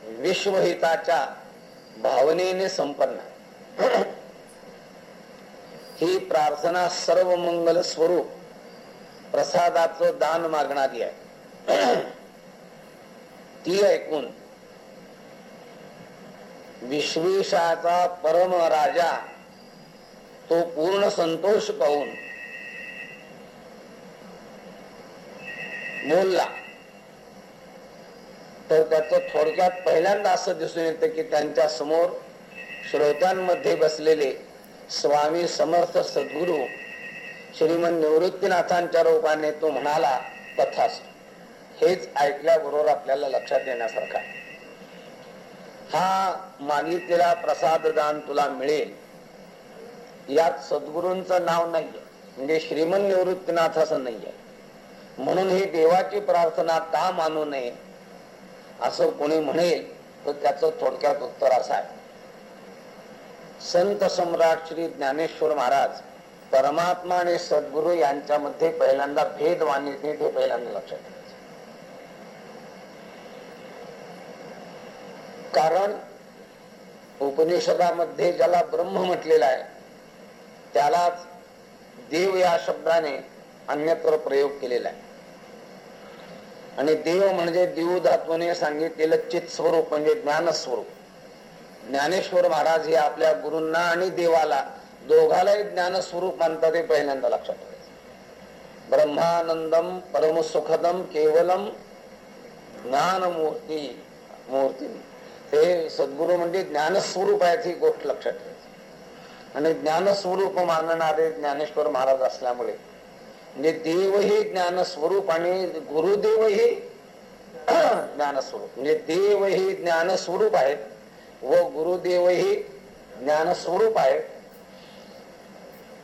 विश्वहिताच्या भावनेने संपन्न. ही प्रार्थना सर्व मंगल स्वरूप प्रसादाचं दान मागणारी आहे. ती ऐकून विश्वेशाचा परम राजा तो पूर्ण संतोष पाहून बोलला. तर त्याच थोडक्यात पहिल्यांदा असं दिसून येतं की त्यांच्यासमोर श्रोत्यांमध्ये बसलेले स्वामी समर्थ सद्गुरु श्रीमन निवृत्तीनाथांच्या रूपाने तो म्हणाला कथास हेच ऐकल्याबरोबर आपल्याला लक्षात येण्यासारखा हा मागितलेला प्रसाद दान तुला मिळेल. यात सद्गुरूंचं नाव नाहीये. म्हणजे श्रीमन निवृत्तीनाथ असं नाहीये. म्हणून ही देवाची प्रार्थना का मानू नये? असं कोणी म्हणेल तर त्याचं थोडक्यात उत्तर असं आहे. संत सम्राट श्री ज्ञानेश्वर महाराज परमात्मा आणि सद्गुरु यांच्यामध्ये पहिल्यांदा भेद मानित नाही ते पहिल्यांदा लक्षात ठेवायचं. कारण उपनिषदामध्ये ज्याला ब्रह्म म्हटलेला आहे त्यालाच देव या शब्दाने अन्यत्र प्रयोग केलेला आहे. आणि देव म्हणजे देव धात्वने सांगितलेलं चित स्वरूप म्हणजे ज्ञान स्वरूप ज्ञानेश्वर महाराज हे आपल्या गुरूंना आणि देवाला दोघालाही ज्ञान स्वरूप मानतात हे पहिल्यांदा लक्षात ठेवायचं ब्रह्मानंदम परमसुखदम केवलम ज्ञान मूर्ती. मूर्ती हे सद्गुरू म्हणजे ज्ञानस्वरूप आहेत ही गोष्ट लक्षात ठेवायची आणि ज्ञानस्वरूप मानणारे ज्ञानेश्वर महाराज असल्यामुळे. म्हणजे देवही ज्ञानस्वरूप आणि गुरुदेवही ज्ञानस्वरूप. म्हणजे देवही ज्ञानस्वरूप आहेत व गुरुदेवही ज्ञानस्वरूप आहेत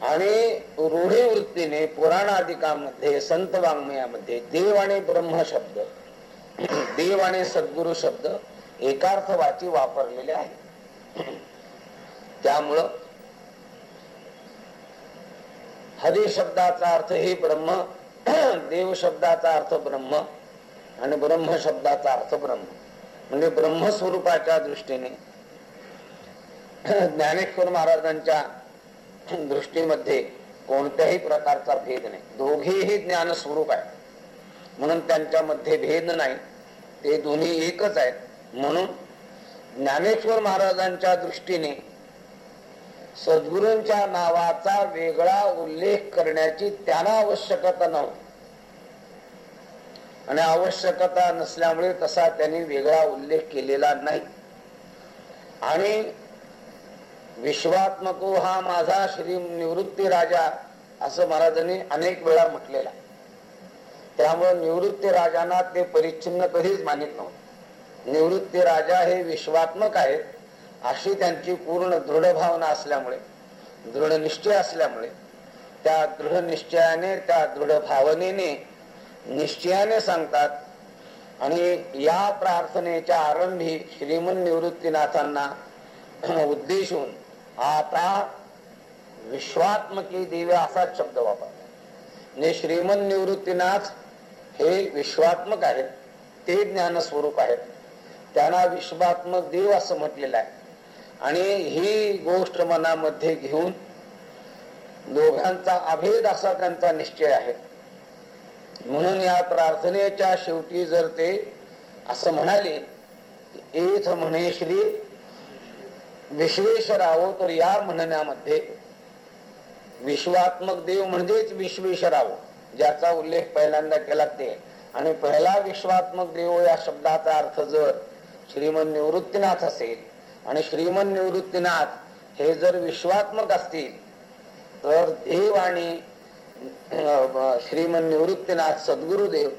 आणि रूढी वृत्तीने पुराणाधिकामध्ये संत वाङ्मयामध्ये देव आणि ब्रह्म शब्द देव आणि सद्गुरु शब्द एकार्थवाची वापरलेले आहे त्यामुळं हरी शब्दाचा अर्थ हे ब्रह्म देव शब्दाचा अर्थ ब्रह्म आणि ब्रह्म शब्दाचा अर्थ ब्रह्म. म्हणजे ब्रह्मस्वरूपाच्या दृष्टीने ज्ञानेश्वर महाराजांच्या दृष्टीमध्ये कोणत्याही प्रकारचा भेद नाही. दोघेही ज्ञान स्वरूप आहे म्हणून त्यांच्यामध्ये भेद नाही. ते दोन्ही एकच आहेत. म्हणून ज्ञानेश्वर महाराजांच्या दृष्टीने सद्गुरूंच्या नावाचा वेगळा उल्लेख करण्याची त्यांना आवश्यकता नव्हती. आणि आवश्यकता नसल्यामुळे तसा त्यांनी वेगळा उल्लेख केलेला नाही. आणि विश्वात्मको हा माझा श्री निवृत्ती राजा असं महाराजांनी अनेक वेळा म्हटलेला त्यामुळे निवृत्ती राजांना ते परिच्छिन्न कधीच मानित नव्हते. निवृत्ती राजा हे विश्वात्मक आहेत. अशी त्यांची पूर्ण दृढ भावना असल्यामुळे दृढ निश्चय असल्यामुळे त्या दृढ निश्चयाने त्या दृढ भावनेने निश्चयाने सांगतात. आणि या प्रार्थनेच्या आरंभी श्रीमन निवृत्तीनाथांना उद्देशून आता विश्वात्मकी देवी असाच शब्द वापरला म्हणजे श्रीमन निवृत्तीनाथ हे विश्वात्मक आहेत ते ज्ञान स्वरूप आहेत. त्यांना विश्वात्मक देव असं म्हटलेलं आहे. आणि ही गोष्ट मनामध्ये घेऊन दोघांचा अभेद असा त्यांचा निश्चय आहे. म्हणून या प्रार्थनेच्या शेवटी जर ते असं म्हणाले एथ म्हणे श्री विश्वेश्वराव तर या म्हणण्यामध्ये विश्वात्मक देव म्हणजेच विश्वेश्वराव ज्याचा उल्लेख पहिल्यांदा केला ते. आणि पहिला विश्वात्मक देव या शब्दाचा अर्थ जर श्रीमन निवृत्तीनाथ असेल आणि श्रीमन निवृत्तीनाथ हे जर विश्वात्मक असतील तर देव आणि श्रीमन निवृत्तीनाथ सद्गुरुदेव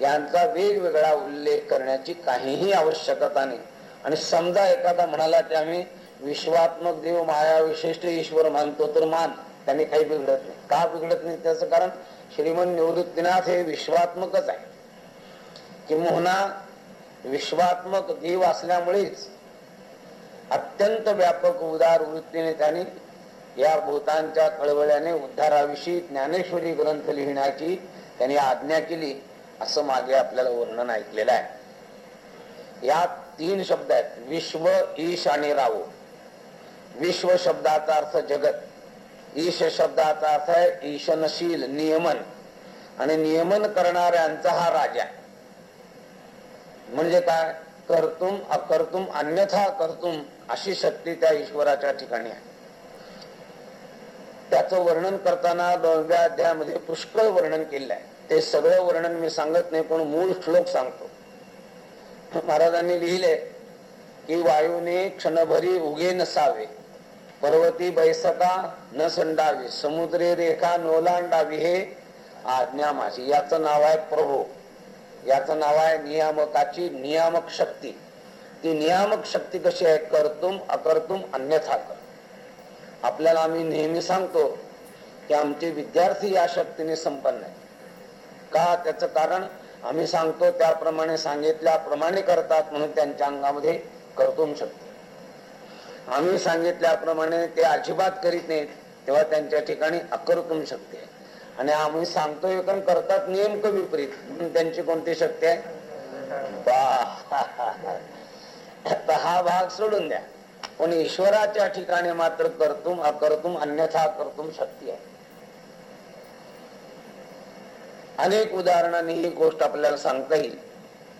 यांचा वेगवेगळा उल्लेख करण्याची काहीही आवश्यकता नाही. आणि समजा एखादा म्हणाला की आम्ही विश्वात्मक देव माया विशिष्ट ईश्वर मानतो तर मान. त्यांनी काही बिघडत नाही. का बिघडत नाही? त्याचं कारण श्रीमन निवृत्तीनाथ हे विश्वात्मकच आहे. किंवा विश्वात्मक देव असल्यामुळेच अत्यंत व्यापक उदार वृत्तीने त्यांनी या भूतांच्या कळवळ्याने उद्धाराविषयी ज्ञानेश्वरी ग्रंथ लिहिण्याची त्यांनी आज्ञा केली असं मागे आपल्याला वर्णन ऐकलेलं आहे. या तीन शब्द आहेत विश्व ईश आणि राव. विश्व शब्दाचा अर्थ जगत ईश शब्दाचा अर्थ आहे ईशनशील नियमन. आणि नियमन करणाऱ्यांचा हा राजा. म्हणजे काय? कर्तुम अकर्तुम अन्यथा कर्तुम अशी शक्ती त्या ईश्वराच्या ठिकाणी आहे. त्याचं वर्णन करताना दोनव्या अध्यायामध्ये पुष्कळ वर्णन केलं आहे ते सगळं वर्णन मी सांगत नाही पण मूळ श्लोक सांगतो. महाराजांनी लिहिले की वायूने क्षणभरी उगे नसावे पर्वती बैसका न संडावी समुद्री रेखा नोलांडावी हे आज्ञा माझी. याचं नाव आहे प्रभू. याचं नाव आहे नियामकाची नियामक शक्ती. ती नियामक शक्ती कशी आहे? करतुम अकर्तुम अन्यथा कर. आपल्याला आम्ही नेहमी सांगतो की आमचे विद्यार्थी या शक्तीने संपन्न आहे का? त्याचं कारण आम्ही सांगतो त्याप्रमाणे सांगितल्याप्रमाणे करतात म्हणून त्यांच्या अंगामध्ये कर्तुम शक्ती. आम्ही सांगितल्याप्रमाणे ते अजिबात करीत नाहीत तेव्हा त्यांच्या ठिकाणी अकर्तुम शक्ती आहे. आणि आम्ही सांगतोय कारण करतात नेमकं विपरीत. म्हणून त्यांची कोणती शक्ती आहे? आता हा भाग सोडून द्या. पण ईश्वराच्या ठिकाणी मात्र करतुम अकर्तुम अन्यथा करतुम शक्ती आहे. अनेक उदाहरणांनी ही गोष्ट आपल्याला सांगता येईल.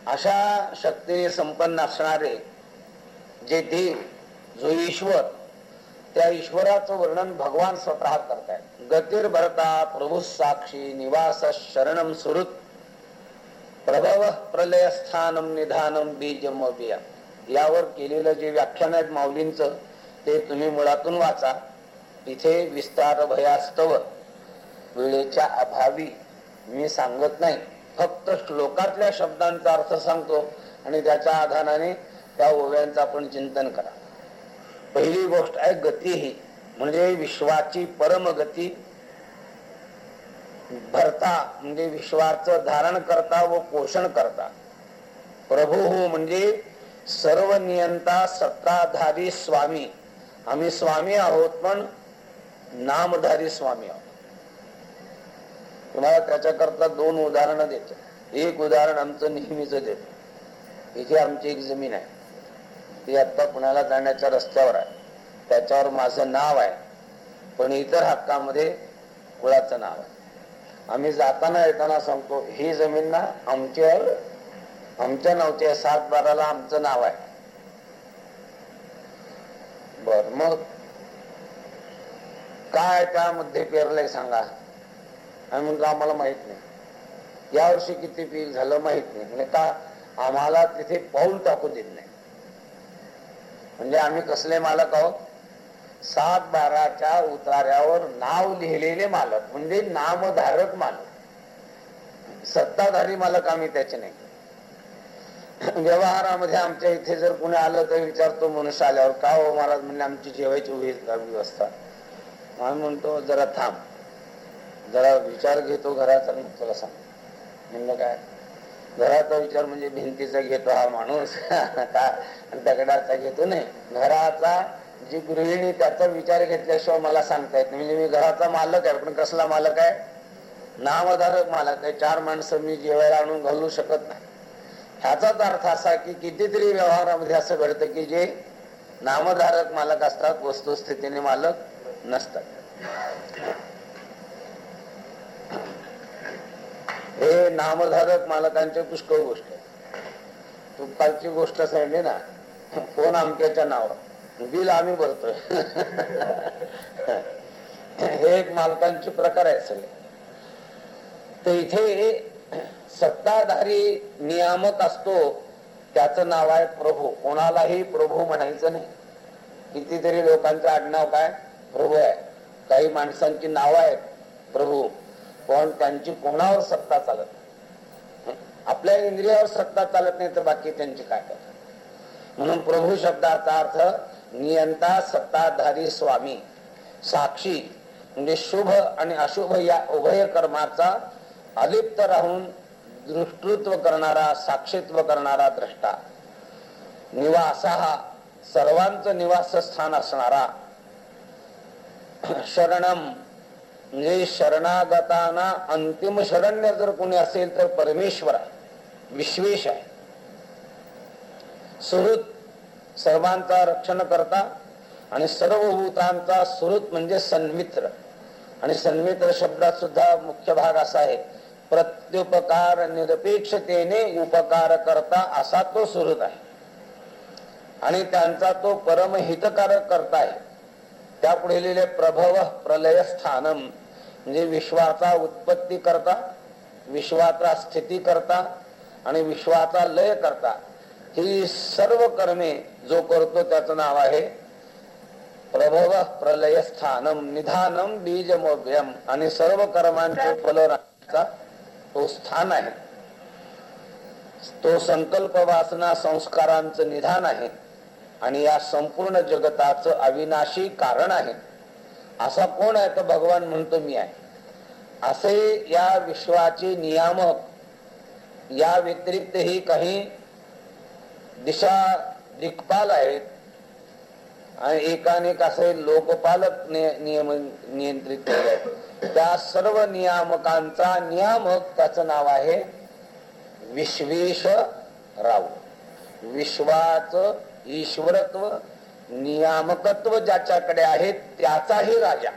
अशा शक्तीने संपन्न असणारे जे देव जो ईश्वर त्या ईश्वराचं वर्णन भगवान स्वतः करतायत. गतीर भरता प्रभू साक्षी निवास शरणम सुरुत प्रभव प्रलयस्थानम निधानम बीजम अभिया यावर केलेलं जे व्याख्यान आहेत माऊलींच ते तुम्ही मुळातून वाचा. तिथे विस्तार भयास्तव. वेळेच्या अभावी मी सांगत नाही. फक्त श्लोकातल्या शब्दांचा अर्थ सांगतो आणि त्याच्या आधाराने त्या ओव्यांचं आपण चिंतन करा. पहिली गोष्ट आहे गती ही. म्हणजे विश्वाची परम गती. भरता म्हणजे विश्वाचं धारण करता व पोषण करता. प्रभू हो म्हणजे सर्व नियंता सत्ताधारी स्वामी. आम्ही स्वामी आहोत पण नामधारी स्वामी आहोत. तुम्हाला त्याच्याकरता दोन उदाहरणं देतो. एक उदाहरण आमचं नेहमीच देतो. इथे आमची एक जमीन आहे. ती आता पुण्याला जाण्याच्या रस्त्यावर आहे. त्याच्यावर माझं नाव आहे. पण इतर हक्कामध्ये कुळाचं नाव आहे. आम्ही जाताना येताना सांगतो ही जमीन ना आमच्यावर आमच्या नावच्या सात बाराला आमचं नाव आहे. बर मग काय त्यामध्ये पेरलंय सांगा. आम्ही म्हणतो आम्हाला माहीत नाही. यावर्षी किती पीक झालं माहीत नाही. म्हणजे का आम्हाला तिथे पाऊल टाकू देत नाही. म्हणजे आम्ही कसले मालक आहोत सात बाराच्या उतार्यावर नाव लिहिलेले मालक म्हणजे नामधारक मालक. सत्ताधारी मालक आम्ही त्याचे नाही. व्यवहारामध्ये आमच्या इथे जर कोणी आलं तर विचारतो मनुष्य आल्यावर का हो महाराज? म्हणजे आमची जेवायची होईल का व्यवस्था? आम्ही म्हणतो जरा थांब. जरा विचार घेतो घराचा तुला सांग म्हणलं काय? घराचा विचार म्हणजे भिंतीचा घेतो हा माणूस. का? दगडाचा घेतो नाही. घराचा जी गृहिणी त्याचा विचार घेतल्याशिवाय मला सांगता येत नाही. म्हणजे मी घराचा मालक आहे पण कसला मालक आहे? नामधारक मालक आहे. चार माणसं मी जेवायला आणून घालू शकत नाही. ह्याचाच अर्थ असा की कितीतरी व्यवहारामध्ये असं घडतं की जे नामधारक मालक असतात वस्तुस्थितीने मालक नसतात. हे नामधारक मालकांचे पुष्कळ गोष्ट आहे. तू कालची गोष्ट सांगली ना फोन आमक्याच्या नावावर. बिल आम्ही भरतोय. हे एक मालकांचे प्रकार आहे सगळे. तर इथे सत्ताधारी नियामक असतो त्याचं नाव आहे प्रभू. कोणालाही प्रभू म्हणायचं नाही. कितीतरी लोकांचं आडनाव काय? प्रभू आहे. काही माणसांची नाव आहेत. प्रभू. पण त्यांची कोणावर सत्ता चालत नाही. आपल्या इंद्रियावर सत्ता चालत नाही तर बाकी त्यांची काय करतात म्हणून प्रभू शब्दाचा अर्थ नियंता सत्ताधारी स्वामी साक्षी म्हणजे शुभ आणि अशुभ या उभय कर्माचा अलिप्त राहून दृष्टृत्व करणारा साक्षीत्व करणारा द्रष्टा. निवासा हा सर्वांचं निवासस्थान असणारा. शरणम म्हणजे शरणागताना अंतिम शरण्य जर कोणी असेल तर परमेश्वर आहे विश्वेश आहे. सुहृत सर्वांचा रक्षण करता आणि सर्व भूतांचा सुहृत म्हणजे सन्मित्र आणि सन्मित्र शब्दात सुद्धा मुख्य भाग असा आहे प्रत्युपकार निरपेक्षतेने उपकार करता असा तो सुहृत आहे. आणि त्यांचा तो परमहितकारक करता आहे. त्या पुढे लिहिले प्रभव प्रलय स्थानम म्हणजे विश्वाचा उत्पत्ती करता विश्वाचा स्थिती करता आणि विश्वाचा लय करता ही सर्व कर्मे जो करतो त्याचं नाव आहे प्रभव प्रलय स्थानम निधानम बीजमोव्यम आणि सर्व कर्मांचे फल तो स्थान आहे. तो संकल्प वासना संस्कारांचं निधान आहे आणि या संपूर्ण जगताचं अविनाशी कारण आहे. असा कोण आहे? तर भगवान म्हणतो मी आहे. असे या विश्वाचे नियामक या व्यतिरिक्तही काही दिशा दिक्पाल आहेत. आणि एकानेक असे लोकपालक नियम नियंत्रित केले आहेत. त्या सर्व नियामकांचा नियामक त्याचं नाव आहे विश्वेश राव विश्वाच ईश्वरत्व नियामकत्व ज्याच्याकडे आहे त्याचाही राजा.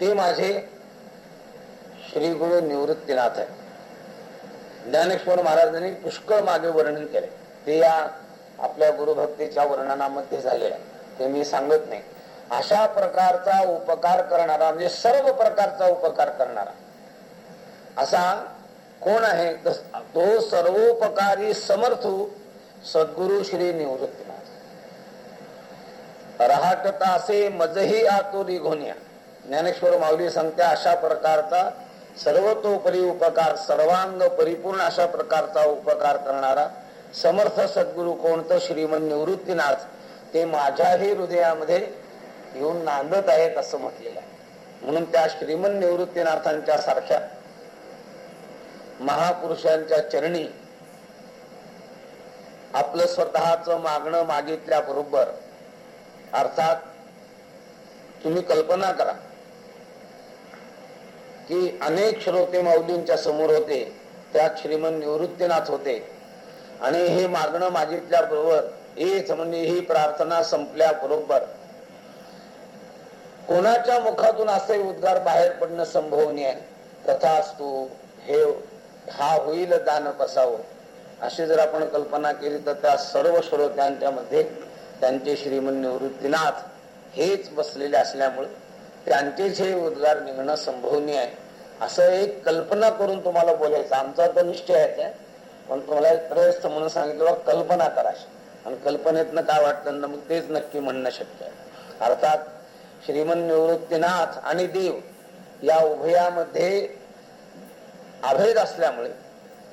ते माझे श्री गुरु निवृत्तीनाथ आहे ज्ञानेश्वर महाराजांनी पुष्कळ मागे वर्णन केले. ते या आपल्या गुरुभक्तीच्या वर्णनामध्ये झाले ते मी सांगत नाही. अशा प्रकारचा उपकार करणारा म्हणजे सर्व प्रकारचा उपकार करणारा. असा कोण आहे? तो सर्वोपकारी समर्थ सद्गुरु श्री निवृत्ती. रहाटता असे मजही आतुरी घोन्या ज्ञानेश्वर माऊली सांगत्या अशा प्रकारचा सर्वतोपरी उपकार सर्वांग परिपूर्ण अशा प्रकारचा उपकार करणारा समर्थ सद्गुरु कोणतं श्रीमन निवृत्तीनाथ ते माझ्याही हृदयामध्ये येऊन नांदत आहेत असं म्हटलेलं आहे. म्हणून त्या श्रीमन निवृत्तीनाथांच्या सारख्या महापुरुषांच्या चरणी आपलं स्वतःच मागणं मागितल्या बरोबर अर्थात तुम्ही कल्पना करा की अनेक श्रोते माऊलींच्या समोर होते त्यात श्रीमंत निवृत्तीनाथ होते. आणि हे मागणं मागितल्या बरोबर हेच म्हणजे ही प्रार्थना संपल्या बरोबर कोणाच्या मुखातून असे उद्गार बाहेर पडणं संभवनीय कथा असतो हे हा होईल दान कसावं अशी जर आपण कल्पना केली तर त्या सर्व श्रोत्यांच्या मध्ये त्यांचे श्रीमन निवृत्तीनाथ हेच बसलेले असल्यामुळे त्यांचेच हे उद्गार निघणं संभवनीय आहे. असं एक कल्पना करून तुम्हाला बोलायचं. आमचा तर निश्चय आहे पण तुम्हाला एक प्रयस्त म्हणून सांगितलं कल्पना करा आणि कल्पनेतनं काय वाटतं ना मग तेच नक्की म्हणणं शक्य आहे. अर्थात श्रीमन निवृत्तीनाथ आणि देव या उभयामध्ये अभेद असल्यामुळे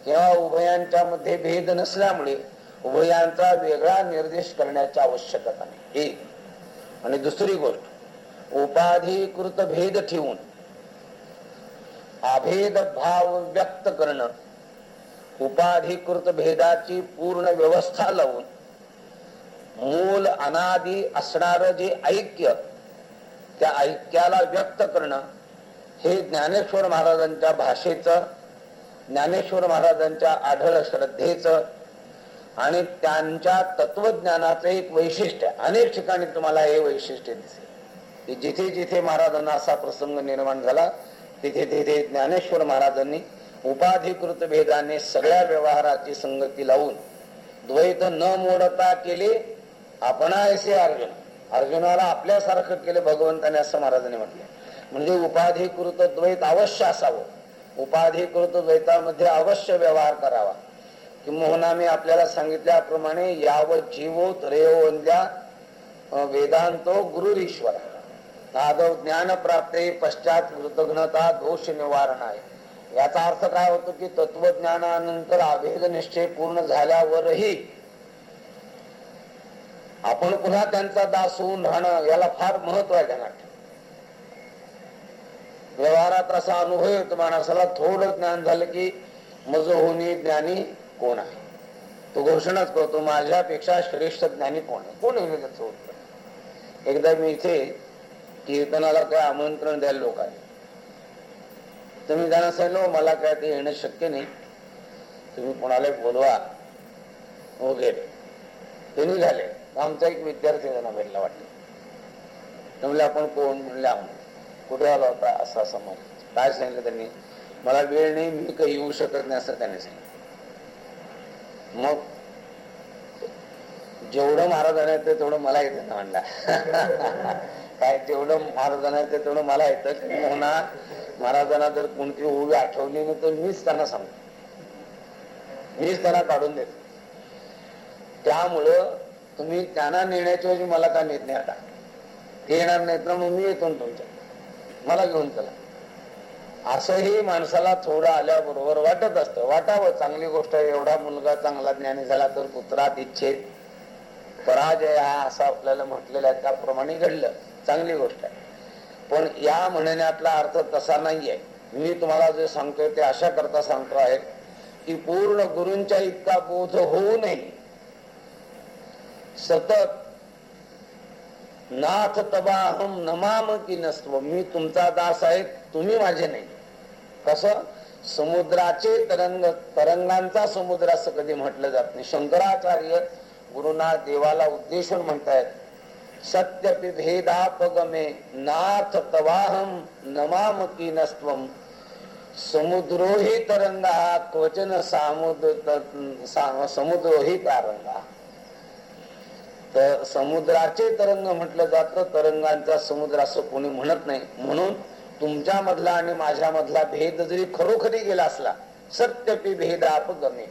किंवा उभयांच्या मध्ये भेद नसल्यामुळे उभयांचा वेगळा निर्देश करण्याची आवश्यकता नाही. एक आणि दुसरी गोष्ट उपाधिकृत भेद ठेवून अभेद भाव व्यक्त करणं उपाधिकृत भेदाची पूर्ण व्यवस्था लावून मूल अनादी असणार जे ऐक्य त्या ऐक्याला व्यक्त करणं हे ज्ञानेश्वर महाराजांच्या भाषेचं ज्ञानेश्वर महाराजांच्या आढळ श्रद्धेचं आणि त्यांच्या तत्वज्ञानाचं एक वैशिष्ट्य अनेक ठिकाणी तुम्हाला हे वैशिष्ट्य दिसेल. जिथे जिथे महाराजांना असा प्रसंग निर्माण झाला तिथे तिथे ज्ञानेश्वर महाराजांनी उपाधिकृत भेदाने सगळ्या व्यवहाराची संगती लावून द्वैत न मोडता केले आपणायसे अर्जुन. अर्जुनाला आपल्यासारखं केलं भगवंताने असं महाराजांनी म्हटलं. म्हणजे उपाधिकृत द्वैत अवश्य असावं. उपाधिकृत द्वैतामध्ये अवश्य व्यवहार करावा. किंवा मी आपल्याला सांगितल्याप्रमाणे याव जीवो त्रयोवंद्या वेदांतो गुरुरीश्वर. आदव ज्ञान प्राप्ते पश्चात कृतघ्नता दोष निवारण आहे याचा अर्थ काय होतो की तत्वज्ञानानंतर अभेद निश्चय पूर्ण झाल्यावरही आपण पुन्हा त्यांचा दास होऊन राहणं याला फार महत्त्व आहे त्यांना. व्यवहारात असा अनुभव येतो माणसाला थोडं ज्ञान झालं की मज होणी ज्ञानी कोण आहे? तो घोषणाच करतो माझ्यापेक्षा श्रेष्ठ ज्ञानी कोण आहे? कोण आहे त्याचं उत्तर? एकदा मी इथे कीर्तनाला काय आमंत्रण द्यायला लोक आहे तर मी त्यांना सांगितलं मला काय ते येणं शक्य नाही. तुम्ही कोणाला बोलवा. वगैरे ते निघाले. आमचा एक विद्यार्थी त्यांना भेटला वाटलं. तर म्हणले आपण कोण म्हणले आम्ही कुठे आला होता असा समज काय सांगितलं त्यांनी? मला वेळ नाही मी काही येऊ शकत नाही असं त्यांनी सांगितलं. मग जेवढं महाराजांना येतं तेवढं मला येतं ना म्हणला. काय तेवढं महाराजांना येतं तेवढं मला येतं. की म्हणा महाराजांना जर कोणती ओवी आठवली नाही तर मीच त्यांना सांगतो. मीच त्यांना काढून देतो. त्यामुळं तुम्ही त्यांना नेण्याच्या ऐवजी मला का नेत नाही आता. ते येणार नाहीत ना मग मी येतो तुमच्या. मला घेऊन चला. असंही माणसाला थोडं आल्याबरोबर वाटत असतं. वाटावं चांगली गोष्ट आहे एवढा मुलगा चांगला ज्ञानी झाला तर पुत्रात इच्छेत पराजय हा असं आपल्याला म्हटलेलं आहे. त्याप्रमाणे घडलं. चांगली गोष्ट आहे. पण या म्हणण्यातला अर्थ तसा नाहीये. मी तुम्हाला जे सांगतोय ते अशा करता सांगतो आहे की पूर्ण गुरूंच्या इतका बोध होऊ नये. सतत नाथ तबाहम नमाम की नसतो मी तुमचा दास आहे तुम्ही माझे नाही. कसं? समुद्राचे तरंग तरंगांचा समुद्र असं कधी म्हटलं जात नाही. शंकराचार्य गुरुना देवाला उद्देशून म्हणतायत सत्य पिभेदापगमे नाथ तवाहम नमाम की नस्त्वम समुद्रोही तरंग हा क्वचन सामुद्र समुद्रोही तारंगा. तर समुद्राचे तरंग म्हटलं जातं तरंगांचा समुद्र असं कोणी म्हणत नाही. म्हणून तुमच्या मधला आणि माझ्या मधला भेद जरी खरोखरी गेला असला सत्यपी भेद अपगमे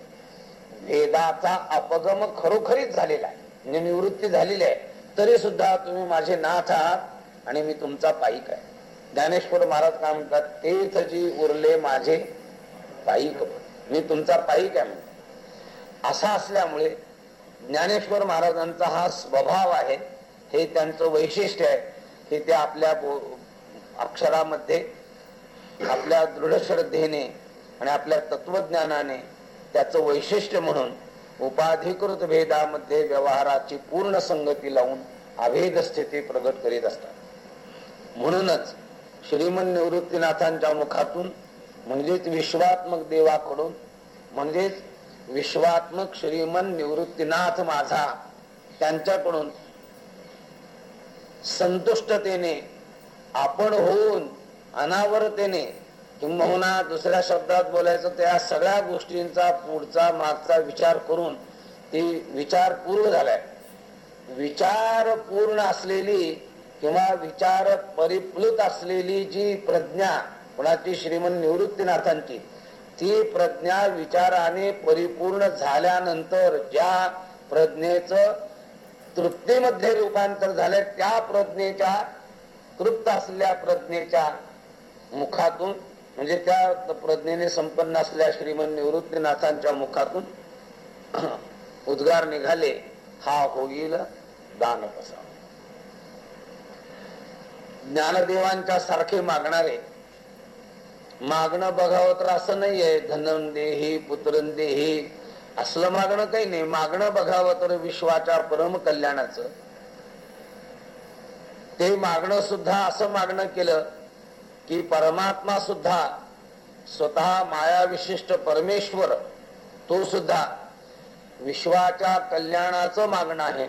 भेदाचा अपगम खरोखरीच झालेला आहे. म्हणजे निवृत्ती झालेली आहे. तरी सुद्धा तुम्ही माझे नाथ आहात आणि मी तुमचा पाईक आहे. ज्ञानेश्वर महाराज काय म्हणतात तेच जी उरले माझे पाईक मी तुमचा पाईक आहे म्हणतो असा असल्यामुळे ज्ञानेश्वर महाराजांचा हा स्वभाव आहे हे त्यांचं वैशिष्ट्य आहे की ते आपल्या अक्षरामध्ये आपल्या दृढ श्रद्धेने आणि आपल्या तत्वज्ञानाने त्याचं वैशिष्ट्य म्हणून उपाधिकृत भेदामध्ये व्यवहाराची पूर्ण संगती लावून अभेद स्थिती प्रगट करीत असतात. म्हणूनच श्रीमन निवृत्तीनाथांच्या मुखातून म्हणजेच विश्वात्मक देवाकडून म्हणजेच विश्वात्मक श्रीमन निवृत्तीनाथ माझा त्यांच्याकडून संतुष्टतेने आपण होऊन अनावरतेने किंबहुना दुसऱ्या शब्दात बोलायचं त्या सगळ्या गोष्टींचा पुढचा मागचा विचार करून ती विचार पूर्ण झालाय. विचार पूर्ण असलेली किंवा विचार परिप्लुत असलेली जी प्रज्ञा कोणाची श्रीमंत निवृत्तीनाथांची ती प्रज्ञा विचाराने परिपूर्ण झाल्यानंतर ज्या प्रज्ञेच तृप्तीमध्ये रूपांतर झाले त्या प्रज्ञेच्या तृप्त असलेल्या प्रज्ञेच्या मुखातून म्हणजे त्या प्रज्ञेने संपन्न असलेल्या श्रीमन निवृत्तीनाथांच्या मुखातून उद्गार निघाले हा होईल दान कसा ज्ञानदेवांच्या सारखे मागणारे मागणं बघावं तर असं नाहीये धनन देही पुत्रन देही असलं मागणं काही नाही. मागणं बघावं तर विश्वाच्या परम कल्याणाचं ते मागणं सुद्धा असं मागणं केलं की परमात्मा सुद्धा स्वतः माया विशिष्ट परमेश्वर तो सुद्धा विश्वाच्या कल्याणाचं मागणं आहे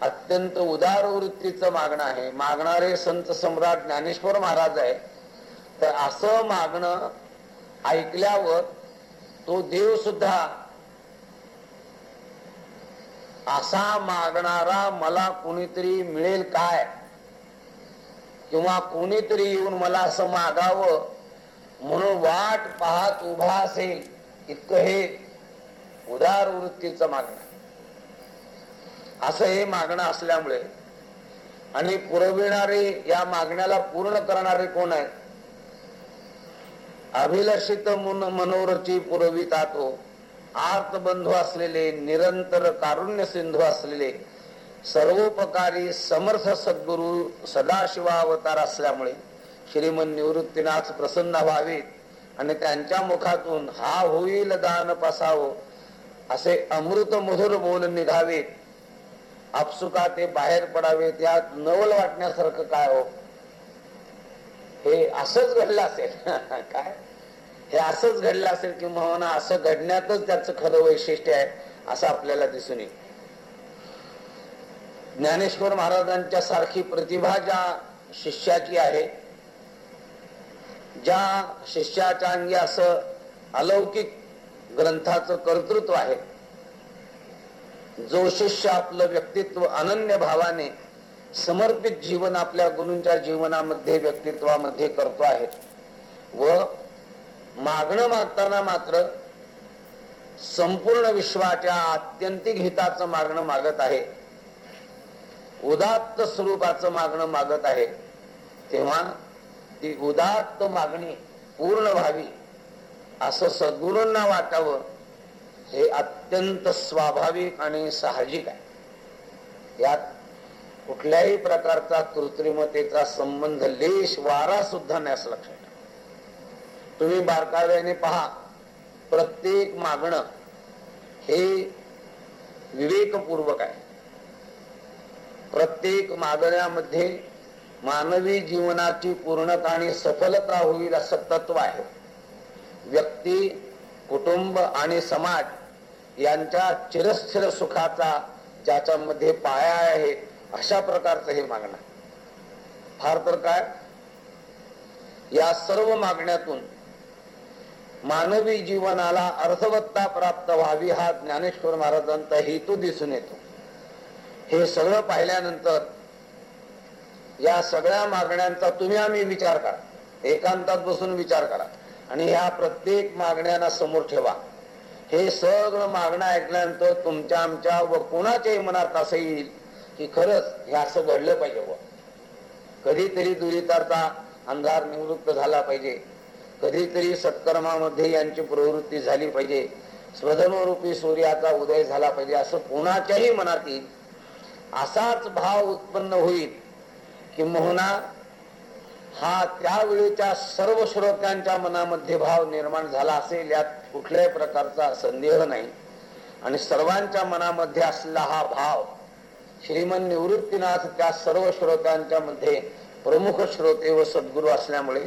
अत्यंत उदार वृत्तीचं मागणं आहे. मागणारे संत सम्राट ज्ञानेश्वर महाराज आहे. तर असं मागणं ऐकल्यावर तो देव सुद्धा असा मागणारा मला कुणीतरी मिळेल काय? किंवा कोणीतरी येऊन मला असं मागावं म्हणून वाट पाहत उभा असेल इतकं हे उदार वृत्तीचं मागणं असं हे मागणं असल्यामुळे आणि पुरविणारे या मागण्याला पूर्ण करणारे कोण आहे अभिलषित मनोरची पुरविता आर्तबंधू असलेले निरंतर कारुण्य सिंधू असलेले सर्वोपकारी समर्थ सद्गुरु सदाशिवा अवतार असल्यामुळे श्रीमन निवृत्तीनाथ प्रसन्न व्हावेत आणि त्यांच्या मुखातून हा होईल दान पसावं असे अमृत मधुर बोल निघावेत. आपसुका ते बाहेर पडावेत यात नवल वाटण्यासारखं काय हो? हे असंच घडलं असेल. काय? हे असंच घडलं असेल किंवा असं घडण्यातच त्याचं खरं वैशिष्ट्य आहे असं आपल्याला दिसून येईल. ज्ञानेश्वर महाराजांच्या सारखी प्रतिभा ज्या शिष्याची आहे ज्या शिष्याच्या अंगी असं अलौकिक ग्रंथाचं कर्तृत्व आहे जो शिष्य आपलं व्यक्तित्व अनन्य भावाने समर्पित जीवन आपल्या गुरूंच्या जीवनामध्ये व्यक्तित्वामध्ये करतो आहे व मागणं मागताना मात्र संपूर्ण विश्वाच्या आत्यंतिक हिताचं मागणं मागत आहे. उदात्त स्वरूपाचं मागणं मागत आहे. तेव्हा ती उदात्त मागणी पूर्ण व्हावी असं सद्गुरूंना वाटावं हे अत्यंत स्वाभाविक आणि साहजिक आहे. यात कुठल्याही प्रकारचा कृत्रिमतेचा संबंध लेश वारा सुद्धा न्यास लक्षात ठेवा. तुम्ही बारकाव्याने पहा प्रत्येक मागणं हे विवेकपूर्वक आहे. प्रत्येक मागण्यामध्ये मानवी जीवनाची पूर्णता आणि सफलता होईल असं तत्व आहे. व्यक्ती कुटुंब आणि समाज यांच्या चिरस्थिर सुखाचा ज्याच्यामध्ये पाया आहे अशा प्रकारचं हे मागणं. फार तर काय? या सर्व मागण्यातून मानवी जीवनाला अर्थवत्ता प्राप्त व्हावी हा ज्ञानेश्वर महाराजांचा हेतू दिसून येतो. हे सगळं पाहिल्यानंतर या सगळ्या मागण्यांचा तुम्ही आम्ही विचार करा. एकांतात बसून विचार करा. आणि ह्या प्रत्येक मागण्यांना समोर ठेवा. हे सगळं मागणं ऐकल्यानंतर तुमच्या आमच्या व कोणाच्याही मनात असं येईल की खरंच हे असं घडलं पाहिजे व कधीतरी दुरिताचा अंधार निवृत्त झाला पाहिजे. कधीतरी सत्कर्मामध्ये यांची प्रवृत्ती झाली पाहिजे. स्वधर्मरूपी सूर्याचा उदय झाला पाहिजे असं कोणाच्याही मनात येईल असाच भाव उत्पन्न होईल किंबहुना हा त्यावेळीच्या सर्व श्रोत्यांच्या मनामध्ये भाव निर्माण झाला असेल यात कुठल्याही प्रकारचा संदेह नाही. आणि सर्वांच्या मनामध्ये असलेला हा भाव श्रीमन निवृत्तीनाथ त्या सर्व श्रोत्यांच्या मध्ये प्रमुख श्रोते व सद्गुरू असल्यामुळे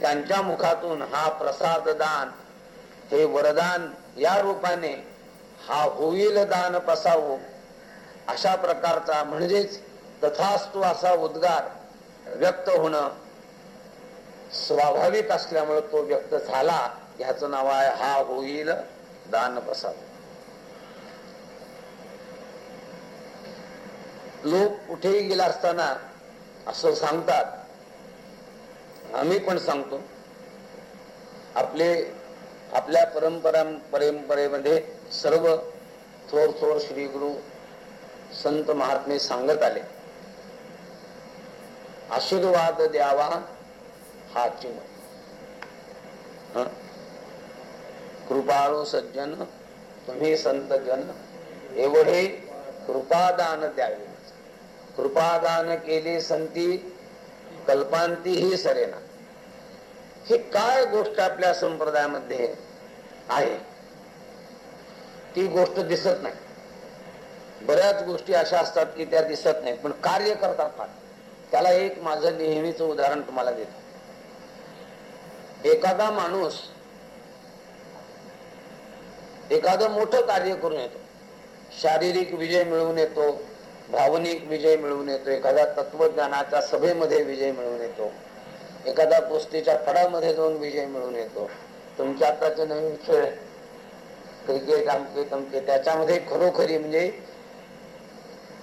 त्यांच्या मुखातून हा प्रसाद दान हे वरदान या रूपाने हा होईल दान पसावो अशा प्रकारचा म्हणजेच तथास्तु असा उद्गार व्यक्त होणं स्वाभाविक असल्यामुळे तो व्यक्त झाला ह्याचं नाव आहे हा होईल दान प्रसाद लोक कुठेही गेला असताना असं सांगतात. आम्ही पण सांगतो. आपले आपल्या परंपरा परंपरेमध्ये सर्व थोर थोर श्री गुरु संत महात्मे सांगत आले आशीर्वाद द्यावा हा चिन्ह कृपाळू सज्जन तुम्ही संत जन एवढे कृपादान द्यावे. कृपादान केले संती कल्पांती ही सरेना. ही काय गोष्ट आपल्या संप्रदायामध्ये आहे? ती गोष्ट दिसत नाही. बऱ्याच गोष्टी अशा असतात की त्या दिसत नाही पण कार्य करतात फार. त्याला एक माझं नेहमीच उदाहरण तुम्हाला देतो. एखादा माणूस एखादं मोठं कार्य करून येतो. शारीरिक विजय मिळवून येतो भावनिक विजय मिळवून येतो एखाद्या तत्वज्ञानाच्या सभेमध्ये विजय मिळवून येतो एखाद्या कुस्तीच्या फडामध्ये जाऊन विजय मिळवून येतो. तुमच्या आताचे नवीन खेळ क्रिकेट अमके तमके त्याच्यामध्ये खरोखरी म्हणजे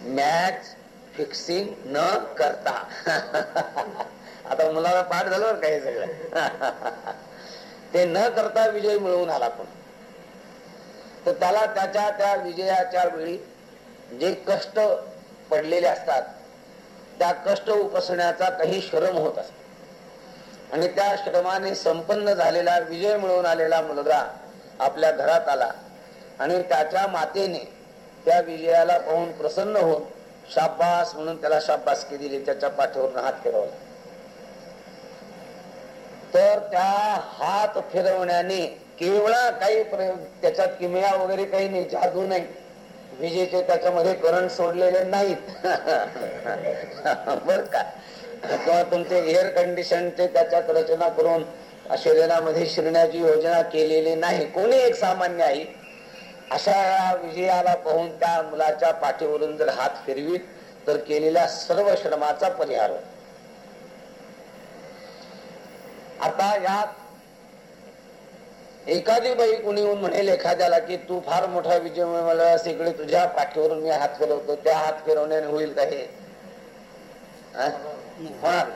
मॅच फिक्सिंग न करता. आता मुलाला पाठ झालं काही सगळं. ते न करता विजय मिळवून आला पण तर त्याला त्याच्या त्या विजयाच्या वेळी जे कष्ट पडलेले असतात त्या कष्ट उपसण्याचा काही श्रम होत असतो. आणि त्या श्रमाने संपन्न झालेला विजय मिळवून आलेला मुलगा आपल्या घरात आला आणि त्याच्या मातेने त्या विजयाला पाहून प्रसन्न होऊन शाबास म्हणून त्याला शाबासकी दिली त्याच्या पाठीवरून हात फिरवला. तर त्या हात फिरवण्याने केवळ काही प्रयोग त्याच्यात किमया वगैरे काही नाही जादू नाही. विजेचे त्याच्यामध्ये करंट सोडलेले नाहीत. बर का? किंवा तुमचे एअर कंडिशनचे त्याच्यात रचना करून शरीरामध्ये शिरण्याची योजना केलेली नाही. कोणी एक सामान्य आहे अशा विजयाला पाहून त्या मुलाच्या पाठीवरून जर हात फिरवीत तर केलेल्या सर्व श्रमाचा परिहार होतो आता यात एखादी बाई कोणी येऊन म्हणेल एखाद्याला की तू फार मोठा विजय मला इकडे तुझ्या पाठीवरून मी हात फिरवतो त्या हात फिरवण्याने होईल का हे? हा? होणार.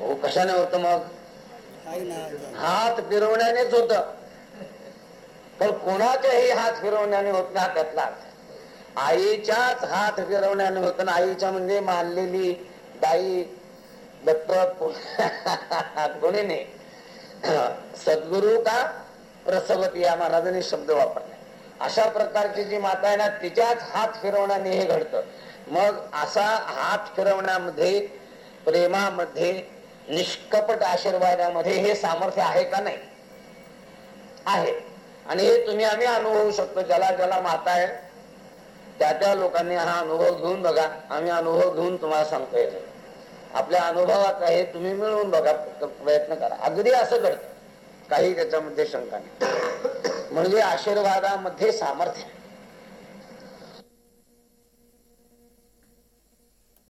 हो कशाने होत मग? हात फिरवण्यानेच होत. पण कोणाच्याही हात फिरवण्याने होत ना त्यातला आईच्याच हात फिरवण्याने होत ना आईच्या म्हणजे मानलेली दाई दत्त कोणी नाही. सद्गुरु का प्रसवती या महाराजांनी शब्द वापरले. अशा प्रकारची जी माता आहे ना तिच्याच हात फिरवण्याने हे घडतं. मग असा हात फिरवण्यामध्ये प्रेमामध्ये निष्कपट आशीर्वादामध्ये हे सामर्थ्य आहे का नाही? आहे. आणि हे तुम्ही आम्ही अनुभवू शकतो ज्याला ज्याला माता आहे त्या त्या लोकांनी हा अनुभव घेऊन बघा. आम्ही अनुभव घेऊन तुम्हाला सांगतो येतो आपल्या अनुभवात हे तुम्ही मिळवून बघा प्रयत्न करा. अगदी असं घडतं. काही त्याच्यामध्ये शंका नाही. म्हणजे आशीर्वादामध्ये सामर्थ्य आहे.